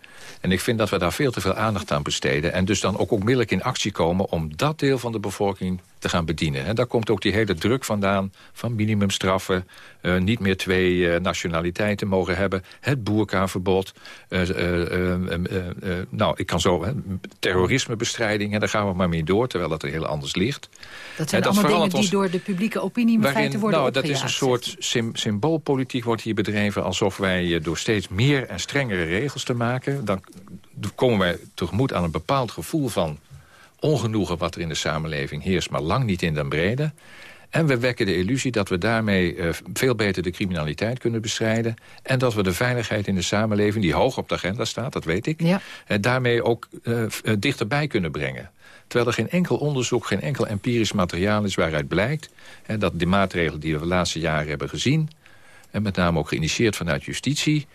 Speaker 8: En ik vind dat we daar veel te veel aandacht aan besteden. En dus dan ook onmiddellijk in actie komen om dat deel van de bevolking te gaan bedienen. En daar komt ook die hele druk vandaan van minimumstraffen... Uh, niet meer twee uh, nationaliteiten mogen hebben... het boerkaverbod, uh, nou, ik kan zo... terrorismebestrijding, en daar gaan we maar mee door... terwijl dat er heel anders ligt.
Speaker 4: Dat zijn allemaal dingen die door de publieke opinie in feite worden
Speaker 8: nou, Dat is een soort symboolpolitiek wordt hier bedreven... alsof wij door steeds meer en strengere regels te maken... dan komen wij tegemoet aan een bepaald gevoel van ongenoegen wat er in de samenleving heerst... maar lang niet in den brede. En we wekken de illusie dat we daarmee uh, veel beter de criminaliteit kunnen bestrijden. En dat we de veiligheid in de samenleving, die hoog op de agenda staat, dat weet ik... Ja. Uh, daarmee ook uh, dichterbij kunnen brengen. Terwijl er geen enkel onderzoek, geen enkel empirisch materiaal is waaruit blijkt... dat de maatregelen die we de laatste jaren hebben gezien... en met name ook geïnitieerd vanuit justitie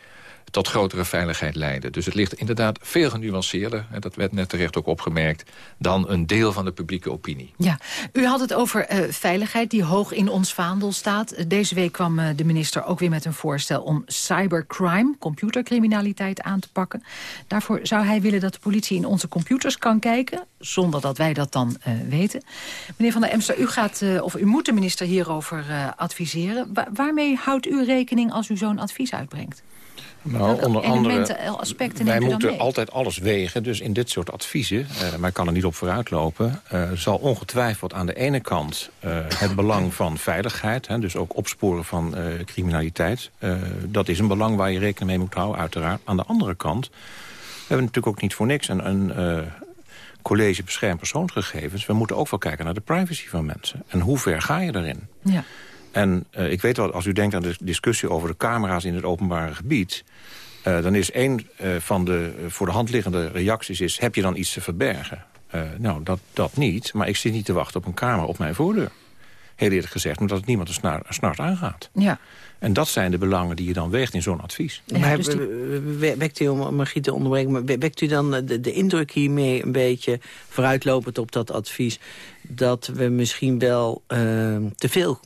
Speaker 8: tot grotere veiligheid leiden. Dus het ligt inderdaad veel genuanceerder... en dat werd net terecht ook opgemerkt... dan een deel van de publieke opinie.
Speaker 4: Ja, u had het over uh, veiligheid die hoog in ons vaandel staat. Deze week kwam uh, de minister ook weer met een voorstel... om cybercrime, computercriminaliteit, aan te pakken. Daarvoor zou hij willen dat de politie in onze computers kan kijken... zonder dat wij dat dan uh, weten. Meneer Van der Emster, u, gaat, of u moet de minister hierover adviseren. Wa waarmee houdt u rekening als u zo'n advies uitbrengt?
Speaker 6: Nou, onder andere, aspecten wij moeten altijd alles wegen. Dus in dit soort adviezen, uh, maar ik kan er niet op vooruitlopen... Uh, zal ongetwijfeld aan de ene kant uh, het belang van veiligheid... Hè, dus ook opsporen van criminaliteit... dat is een belang waar je rekening mee moet houden, uiteraard. Aan de andere kant we hebben natuurlijk ook niet voor niks... een, een college beschermd persoonsgegevens. We moeten ook wel kijken naar de privacy van mensen. En hoe ver ga je daarin? Ja. En uh, ik weet wel, als u denkt aan de discussie over de camera's in het openbare gebied... Uh, dan is een uh, van de voor de hand liggende reacties is... heb je dan iets te verbergen? nou, dat, dat niet. Maar ik zit niet te wachten op een camera op mijn voordeur. Heel eerlijk gezegd, omdat het niemand een snart, een snart aangaat. Ja. En dat zijn de belangen die je dan weegt in zo'n advies.
Speaker 5: Ja, maar dus die... wekt u, om Margriet te onderbreken... maar wekt u dan de, de indruk hiermee een beetje... vooruitlopend op dat advies... dat we misschien wel te veel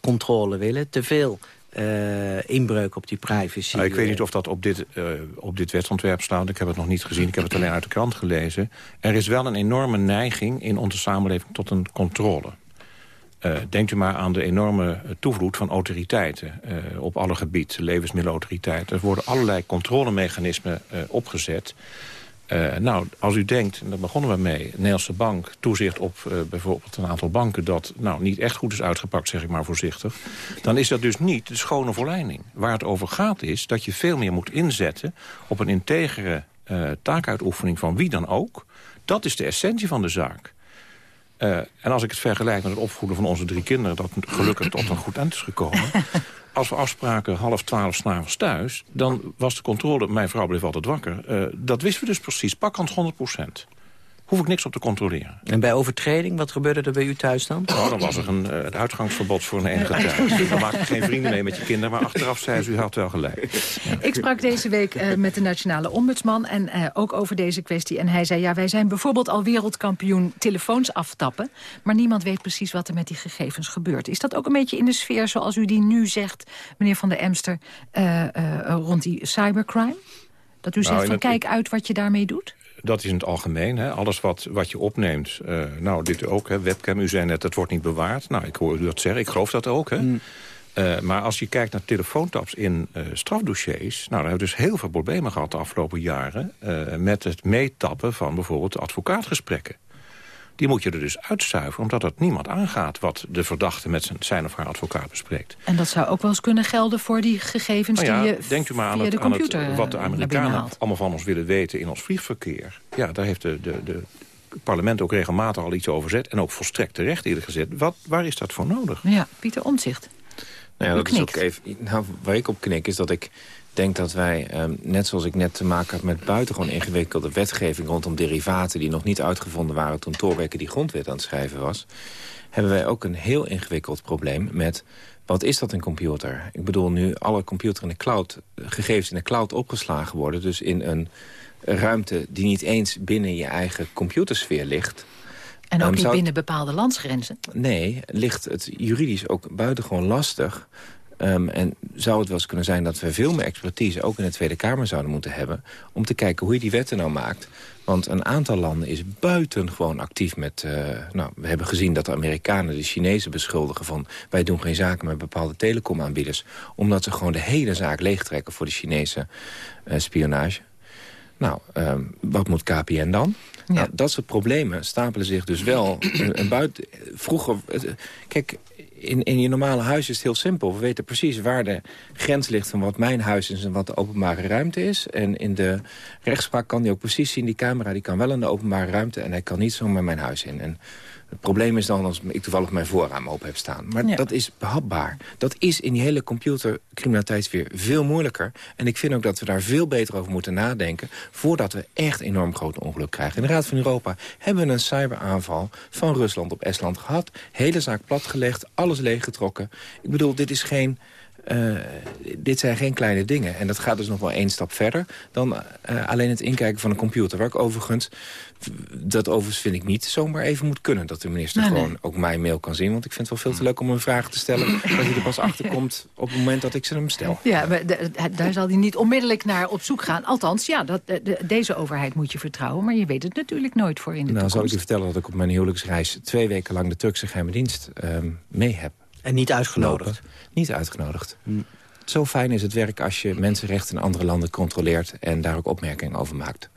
Speaker 5: controle willen. Te veel uh, inbreuk op die privacy.
Speaker 6: Nou, ik weet niet of dat op dit, uh, op dit wetsontwerp staat. Ik heb het nog niet gezien. Ik heb het alleen uit de krant gelezen. Er is wel een enorme neiging in onze samenleving tot een controle. Uh, denkt u maar aan de enorme toevloed van autoriteiten op alle gebieden, levensmiddelautoriteiten. Er worden allerlei controlemechanismen opgezet uh, nou, als u denkt, en daar begonnen we mee... Nederlandse bank, toezicht op uh, bijvoorbeeld een aantal banken... dat nou niet echt goed is uitgepakt, zeg ik maar voorzichtig... dan is dat dus niet de schone verleiding. Waar het over gaat is dat je veel meer moet inzetten... op een integere uh, taakuitoefening van wie dan ook. Dat is de essentie van de zaak. en als ik het vergelijk met het opvoeden van onze drie kinderen... dat gelukkig tot een goed eind is gekomen... als we afspraken half twaalf s'avonds thuis... dan was de controle, mijn vrouw bleef altijd wakker... Uh, dat wisten we dus precies, pakkans 100 procent. Hoef ik niks op te controleren.
Speaker 5: En bij overtreding, wat gebeurde er bij u thuis dan?
Speaker 6: Nou, dan was er een, uh, het uitgangsverbod voor een enige tijd. Dan maak je geen vrienden mee met je kinderen, maar achteraf zei ze, u had wel gelijk.
Speaker 4: Ik sprak deze week uh, met de nationale ombudsman en uh, ook over deze kwestie. En hij zei, ja, wij zijn bijvoorbeeld al wereldkampioen telefoons aftappen, maar niemand weet precies wat er met die gegevens gebeurt. Is dat ook een beetje in de sfeer zoals u die nu zegt, meneer Van der Emster, rond die cybercrime? Dat u zegt nou, van kijk uit wat je daarmee doet?
Speaker 6: Dat is in het algemeen. Hè. Alles wat, wat je opneemt. Uh, nou, dit ook. Hè. Webcam, u zei net, dat wordt niet bewaard. Nou, ik hoor u dat zeggen. Ik geloof dat ook. Hè. Mm. Uh, maar als je kijkt naar telefoontaps in uh, strafdossiers... nou, dan hebben we dus heel veel problemen gehad de afgelopen jaren... met het meetappen van bijvoorbeeld advocaatgesprekken die moet je er dus uitzuiveren... omdat het niemand aangaat wat de verdachte met zijn of haar advocaat bespreekt.
Speaker 4: En dat zou ook wel eens kunnen gelden voor die gegevens nou ja, die je
Speaker 6: denkt u maar aan, het, aan het, wat de Amerikanen allemaal van ons willen weten in ons vliegverkeer. Ja, daar heeft de, de, de parlement ook regelmatig al iets over gezet. En ook volstrekt terecht eerder gezet. Wat, waar is dat voor nodig?
Speaker 4: Ja, Pieter Omtzigt.
Speaker 7: Nou ja, dat is ook even, nou, waar ik op knik is dat ik denk dat wij, ehm, net zoals ik net te maken had... met buitengewoon ingewikkelde wetgeving rondom derivaten... die nog niet uitgevonden waren toen Torbekke die grondwet aan het schrijven was... hebben wij ook een heel ingewikkeld probleem met... wat is dat een computer? Ik bedoel, nu alle computer in de cloud, gegevens in de cloud opgeslagen worden... dus in een ruimte die niet eens binnen je eigen computersfeer ligt...
Speaker 4: En ook niet binnen bepaalde landsgrenzen?
Speaker 7: Nee, ligt het juridisch ook buitengewoon lastig Um, en zou het wel eens kunnen zijn dat we veel meer expertise... ook in de Tweede Kamer zouden moeten hebben... om te kijken hoe je die wetten nou maakt. Want een aantal landen is buitengewoon actief met... Uh, nou, we hebben gezien dat de Amerikanen de Chinezen beschuldigen van... wij doen geen zaken met bepaalde telecomaanbieders... omdat ze gewoon de hele zaak leegtrekken voor de Chinese uh, spionage. Nou, um, wat moet KPN dan? Ja. Nou, dat soort problemen stapelen zich dus wel. en buiten, vroeger, kijk, in, in je normale huis is het heel simpel. We weten precies waar de grens ligt van wat mijn huis is... en wat de openbare ruimte is. En in de rechtspraak kan die ook precies zien. Die camera die kan wel in de openbare ruimte... en hij kan niet zomaar mijn huis in. En het probleem is dan als ik toevallig mijn voorraam open heb staan. Maar dat is behapbaar. Dat is in die hele computercriminaliteitsfeer veel moeilijker. En ik vind ook dat we daar veel beter over moeten nadenken... voordat we echt enorm grote ongeluk krijgen. In de Raad van Europa hebben we een cyberaanval van Rusland op Estland gehad. Hele zaak platgelegd, alles leeggetrokken. Ik bedoel, dit is geen uh, dit zijn geen kleine dingen. En dat gaat dus nog wel één stap verder dan uh, alleen het inkijken van een computer. Waar ik overigens, dat overigens vind ik niet zomaar even moet kunnen. Dat de minister gewoon ook mijn mail kan zien. Want ik vind het wel veel te leuk om een vraag te stellen. dat hij er pas achter komt op het moment dat ik ze hem stel.
Speaker 4: Ja, maar daar zal hij niet onmiddellijk naar op zoek gaan. Althans, ja, dat, de, deze overheid moet je vertrouwen. Maar je weet het natuurlijk nooit voor in de
Speaker 7: nou,
Speaker 4: toekomst.
Speaker 7: Nou, zal ik je vertellen dat ik op mijn huwelijksreis... twee weken lang de Turkse geheime dienst uh, mee heb.
Speaker 5: En niet uitgenodigd?
Speaker 7: Niet uitgenodigd. Hm. Zo fijn is het werk als je mensenrechten in andere landen controleert... en daar ook opmerkingen over maakt.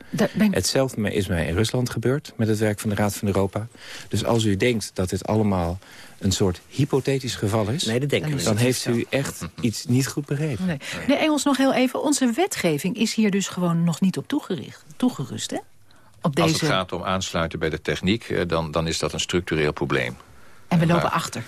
Speaker 7: Hetzelfde is mij in Rusland gebeurd met het werk van de Raad van Europa. Dus als u denkt dat dit allemaal een soort hypothetisch geval is...
Speaker 5: Nee, dat denk ik
Speaker 7: dan heeft u echt iets niet goed begrepen. Nee.
Speaker 4: De Engels nog heel even. Onze wetgeving is hier dus gewoon nog niet op toegericht, toegerust, hè?
Speaker 8: Op deze... Als het gaat om aansluiten bij de techniek, eh, dan, dan is dat een structureel probleem.
Speaker 4: En we lopen achter.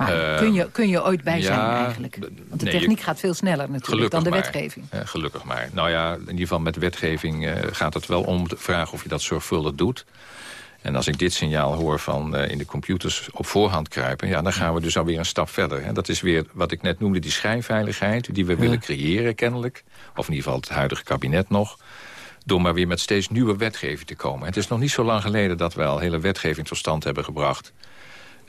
Speaker 4: Maar kun, je, kun je ooit bij zijn eigenlijk? Want de techniek gaat veel sneller natuurlijk dan de wetgeving.
Speaker 8: gelukkig maar. Nou ja, in ieder geval met wetgeving uh, gaat het wel om de vraag of je dat zorgvuldig doet. En als ik dit signaal hoor van in de computers op voorhand kruipen... Ja, dan gaan we dus alweer een stap verder. En dat is weer wat ik net noemde, die schijnveiligheid... die we willen creëren kennelijk. Of in ieder geval het huidige kabinet nog door maar weer met steeds nieuwe wetgeving te komen. Het is nog niet zo lang geleden dat we al hele wetgeving tot stand hebben gebracht...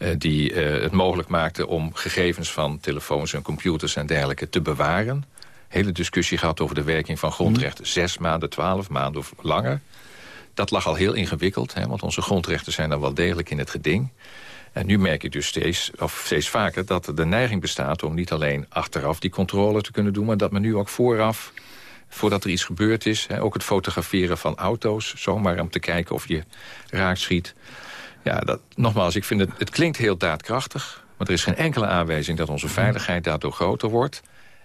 Speaker 8: Eh, die eh, het mogelijk maakte om gegevens van telefoons en computers en dergelijke te bewaren. Hele discussie gehad over de werking van grondrechten. Mhm. Zes maanden, twaalf maanden of langer. Dat lag al heel ingewikkeld, hè, want onze grondrechten zijn dan wel degelijk in het geding. En nu merk ik dus steeds, of steeds vaker, dat er de neiging bestaat... om niet alleen achteraf die controle te kunnen doen... maar dat men nu ook vooraf, voordat er iets gebeurd is... Hè, ook het fotograferen van auto's, zomaar om te kijken of je raak schiet... Ja, dat, nogmaals, ik vind het, het klinkt heel daadkrachtig... maar er is geen enkele aanwijzing dat onze veiligheid daardoor groter wordt.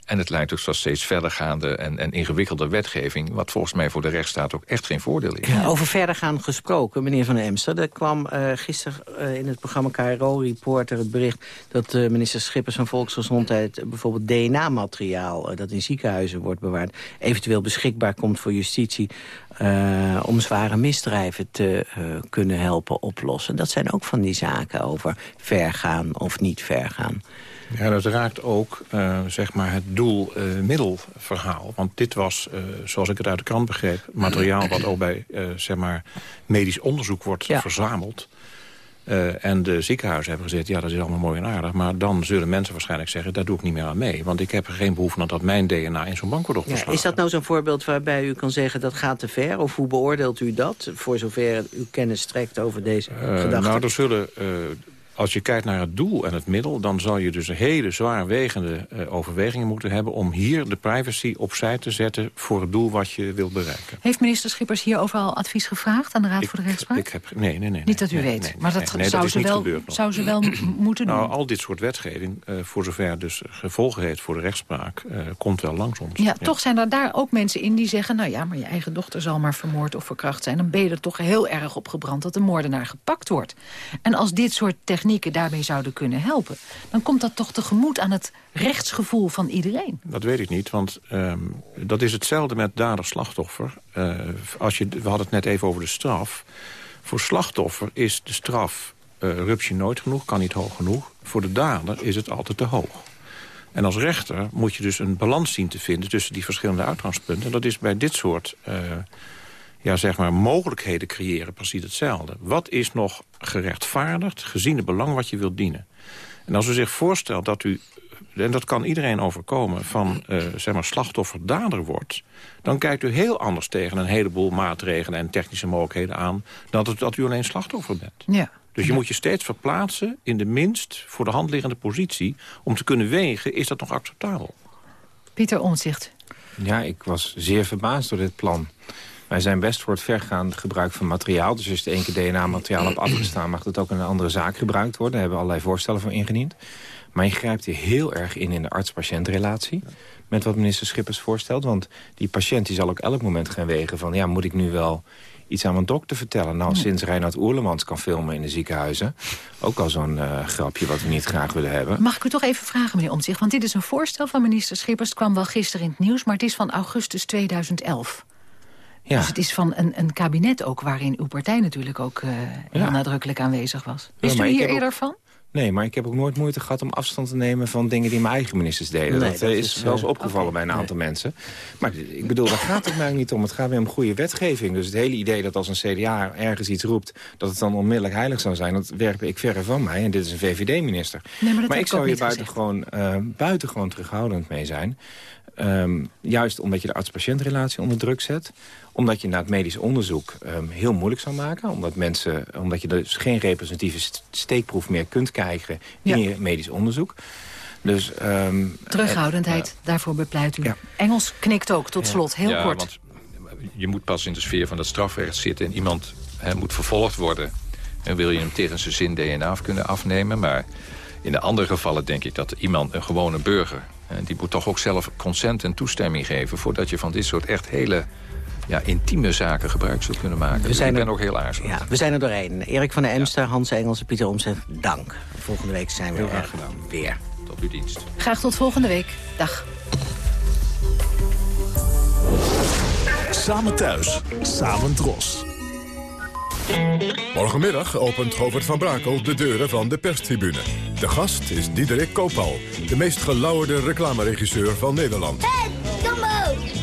Speaker 8: En het leidt ook tot steeds verdergaande en, en ingewikkelde wetgeving... wat volgens mij voor de rechtsstaat ook echt geen voordeel is.
Speaker 5: Ja, over verdergaan gesproken, meneer Van Emster. Er kwam uh, gisteren uh, in het programma KRO Reporter het bericht... dat uh, minister Schippers van Volksgezondheid bijvoorbeeld DNA-materiaal... dat in ziekenhuizen wordt bewaard, eventueel beschikbaar komt voor justitie... Om zware misdrijven te kunnen helpen oplossen. Dat zijn ook van die zaken over vergaan of niet vergaan.
Speaker 6: Ja, dat raakt ook uh, zeg maar het doel-middelverhaal. Want dit was, zoals ik het uit de krant begreep... materiaal wat ook bij zeg maar medisch onderzoek wordt ja. verzameld. Uh, en de ziekenhuizen hebben gezegd, ja, dat is allemaal mooi en aardig... maar dan zullen mensen waarschijnlijk zeggen, daar doe ik niet meer aan mee. Want ik heb geen behoefte aan dat mijn DNA in zo'n bank wordt opgeslagen.
Speaker 5: Ja, is dat nou zo'n voorbeeld waarbij u kan zeggen, dat gaat te ver? Of hoe beoordeelt u dat, voor zover uw kennis strekt over deze uh, gedachten?
Speaker 6: Nou, er zullen... Als je kijkt naar het doel en het middel... dan zal je dus hele zwaarwegende uh, overwegingen moeten hebben... om hier de privacy opzij te zetten voor het doel wat je wilt bereiken.
Speaker 4: Heeft minister Schippers hier overal advies gevraagd aan de Raad
Speaker 6: ik,
Speaker 4: voor de Rechtspraak?
Speaker 6: Ik heb, nee, nee, nee.
Speaker 4: Niet dat u
Speaker 6: nee,
Speaker 4: weet,
Speaker 6: nee,
Speaker 4: maar dat,
Speaker 6: nee,
Speaker 4: zou,
Speaker 6: dat
Speaker 4: ze wel, zou ze wel moeten doen.
Speaker 6: Nou, al dit soort wetgeving, uh, voor zover dus gevolgen heeft voor de rechtspraak... Uh, komt wel langs ons.
Speaker 4: Ja, ja, toch zijn er daar ook mensen in die zeggen... nou ja, maar je eigen dochter zal maar vermoord of verkracht zijn. Dan ben je er toch heel erg op gebrand dat de moordenaar gepakt wordt. En als dit soort technieken daarmee zouden kunnen helpen... dan komt dat toch tegemoet aan het rechtsgevoel van iedereen.
Speaker 6: Dat weet ik niet, want um, dat is hetzelfde met dader-slachtoffer. Uh, als je, we hadden het net even over de straf. Voor slachtoffer is de straf uh, rupsje nooit genoeg, kan niet hoog genoeg. Voor de dader is het altijd te hoog. En als rechter moet je dus een balans zien te vinden... tussen die verschillende uitgangspunten. En dat is bij dit soort... Uh, ja, zeg maar, mogelijkheden creëren precies hetzelfde. Wat is nog gerechtvaardigd, gezien het belang wat je wilt dienen? En als u zich voorstelt dat u, en dat kan iedereen overkomen... van uh, zeg maar slachtoffer-dader wordt... dan kijkt u heel anders tegen een heleboel maatregelen... en technische mogelijkheden aan... dan dat, dat u alleen slachtoffer bent.
Speaker 4: Ja.
Speaker 6: Dus je moet je steeds verplaatsen in de minst voor de hand liggende positie... om te kunnen wegen, is dat nog acceptabel?
Speaker 4: Pieter Omtzigt.
Speaker 7: Ja, ik was zeer verbaasd door dit plan. Wij zijn best voor het vergaand gebruik van materiaal. Dus als je één keer DNA-materiaal hebt afgestaan... mag dat ook in een andere zaak gebruikt worden. Daar hebben we allerlei voorstellen voor ingediend. Maar je grijpt hier heel erg in in de arts-patiëntrelatie... met wat minister Schippers voorstelt. Want die patiënt die zal ook elk moment gaan wegen van... ja, moet ik nu wel iets aan mijn dokter vertellen? Nou, sinds Reinhard Oerlemans kan filmen in de ziekenhuizen... ook al zo'n uh, grapje wat we niet graag willen hebben.
Speaker 4: Mag ik u toch even vragen, meneer Omtzigt? Want dit is een voorstel van minister Schippers. Het kwam wel gisteren in het nieuws, maar het is van augustus 2011. Ja. Dus het is van een, een kabinet ook waarin uw partij natuurlijk ook uh, heel ja. nadrukkelijk aanwezig was. Wist ja, u hier eerder ook, van?
Speaker 7: Nee, maar ik heb ook nooit moeite gehad om afstand te nemen van dingen die mijn eigen ministers deden. Nee, dat, dat, is, wel eens opgevallen okay. bij een aantal nee. mensen. Maar ik bedoel, daar gaat het mij niet om. Het gaat weer om goede wetgeving. Dus het hele idee dat als een CDA ergens iets roept... dat het dan onmiddellijk heilig zou zijn, dat werp ik verre van mij. En dit is een VVD-minister.
Speaker 4: Nee, maar,
Speaker 7: maar ik zou hier buitengewoon, uh, buitengewoon terughoudend mee zijn. Um, juist omdat je de arts-patiëntrelatie onder druk zet. Omdat je na het medisch onderzoek um, heel moeilijk zou maken. Omdat, mensen, omdat je dus geen representatieve steekproef meer kunt krijgen in ja. je medisch onderzoek. Dus, um,
Speaker 4: Terughoudendheid, en, uh, daarvoor bepleit u. Ja. Engels knikt ook, tot slot, heel
Speaker 8: ja,
Speaker 4: kort.
Speaker 8: Want je moet pas in de sfeer van het strafrecht zitten... en iemand he, moet vervolgd worden. En wil je hem tegen zijn zin DNA af kunnen afnemen. Maar in de andere gevallen denk ik dat iemand, een gewone burger... die moet toch ook zelf consent en toestemming geven... voordat je van dit soort echt hele ja, intieme zaken gebruik zult kunnen maken. We dus zijn ik ben er, ook heel aarzelend.
Speaker 5: Ja, we zijn er doorheen. Erik van der Emster, ja. Hans Engels en Pieter Omtzigt, dank. Volgende week zijn we er weer.
Speaker 8: Tot uw dienst.
Speaker 4: Graag tot volgende week. Dag.
Speaker 3: Samen thuis, samen dros. Morgenmiddag opent Govert van Brakel de deuren van de perstribune. De gast is Diederik Koopal, de meest gelauwerde reclameregisseur van Nederland.
Speaker 18: Hey, Tombo!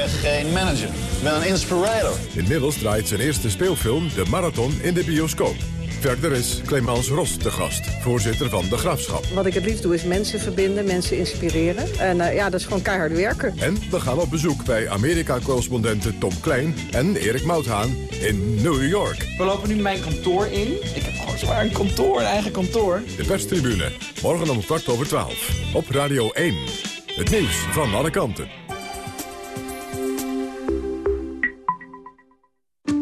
Speaker 19: Ik ben geen manager, ik ben een inspirator.
Speaker 3: Inmiddels draait zijn eerste speelfilm De Marathon in de bioscoop. Verder is Clemens Ros de gast, voorzitter van De Graafschap.
Speaker 20: Wat ik het liefst doe is mensen verbinden, mensen inspireren. En uh, ja, dat is gewoon keihard werken.
Speaker 3: En we gaan op bezoek bij Amerika-correspondenten Tom Klein en Erik Mouthaan in New York.
Speaker 21: We lopen nu mijn kantoor in. Ik heb gewoon zwaar een kantoor, een eigen kantoor.
Speaker 3: De perstribune, morgen om kwart over twaalf. Op Radio 1. Het nieuws van alle kanten.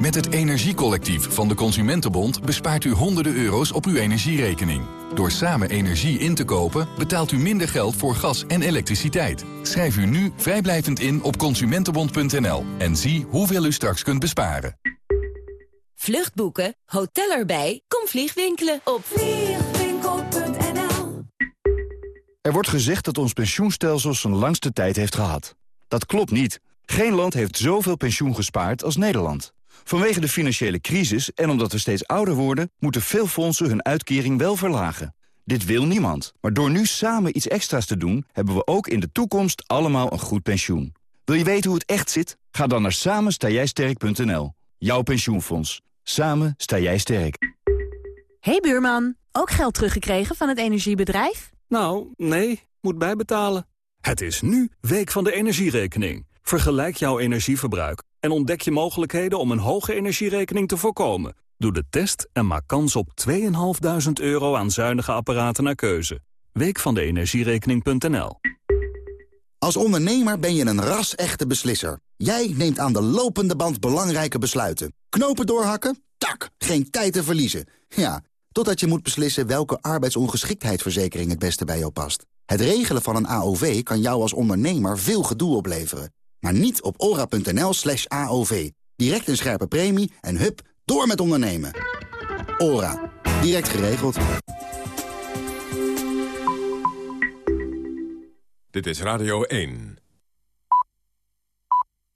Speaker 22: Met het Energiecollectief van de Consumentenbond bespaart u honderden euro's op uw energierekening. Door samen energie in te kopen betaalt u minder geld voor gas en elektriciteit. Schrijf u nu vrijblijvend in op consumentenbond.nl en zie hoeveel u straks kunt besparen.
Speaker 23: Vluchtboeken, hotel erbij, kom vliegwinkelen op vliegwinkel.nl
Speaker 24: Er wordt gezegd dat ons pensioenstelsel zijn langste tijd heeft gehad. Dat klopt niet. Geen land heeft zoveel pensioen gespaard als Nederland. Vanwege de financiële crisis en omdat we steeds ouder worden... moeten veel fondsen hun uitkering wel verlagen. Dit wil niemand. Maar door nu samen iets extra's te doen... hebben we ook in de toekomst allemaal een goed pensioen. Wil je weten hoe het echt zit? Ga dan naar samenstaaijsterk.nl. Jouw pensioenfonds. Samen sta jij sterk.
Speaker 25: Hey buurman, ook geld teruggekregen van het energiebedrijf?
Speaker 26: Nou, nee, moet bijbetalen. Het is nu Week van de Energierekening. Vergelijk jouw energieverbruik en ontdek je mogelijkheden om een hoge energierekening te voorkomen. Doe de test en maak kans op 2.500 euro aan zuinige apparaten naar keuze. Week van de energierekening.nl
Speaker 27: Als ondernemer ben je een ras-echte beslisser. Jij neemt aan de lopende band belangrijke besluiten. Knopen doorhakken? Tak, geen tijd te verliezen. Ja, totdat je moet beslissen welke arbeidsongeschiktheidsverzekering het beste bij jou past. Het regelen van een AOV kan jou als ondernemer veel gedoe opleveren. Maar niet op ora.nl slash AOV. Direct een scherpe premie en hup, door met ondernemen. Ora. Direct geregeld.
Speaker 3: Dit is Radio 1.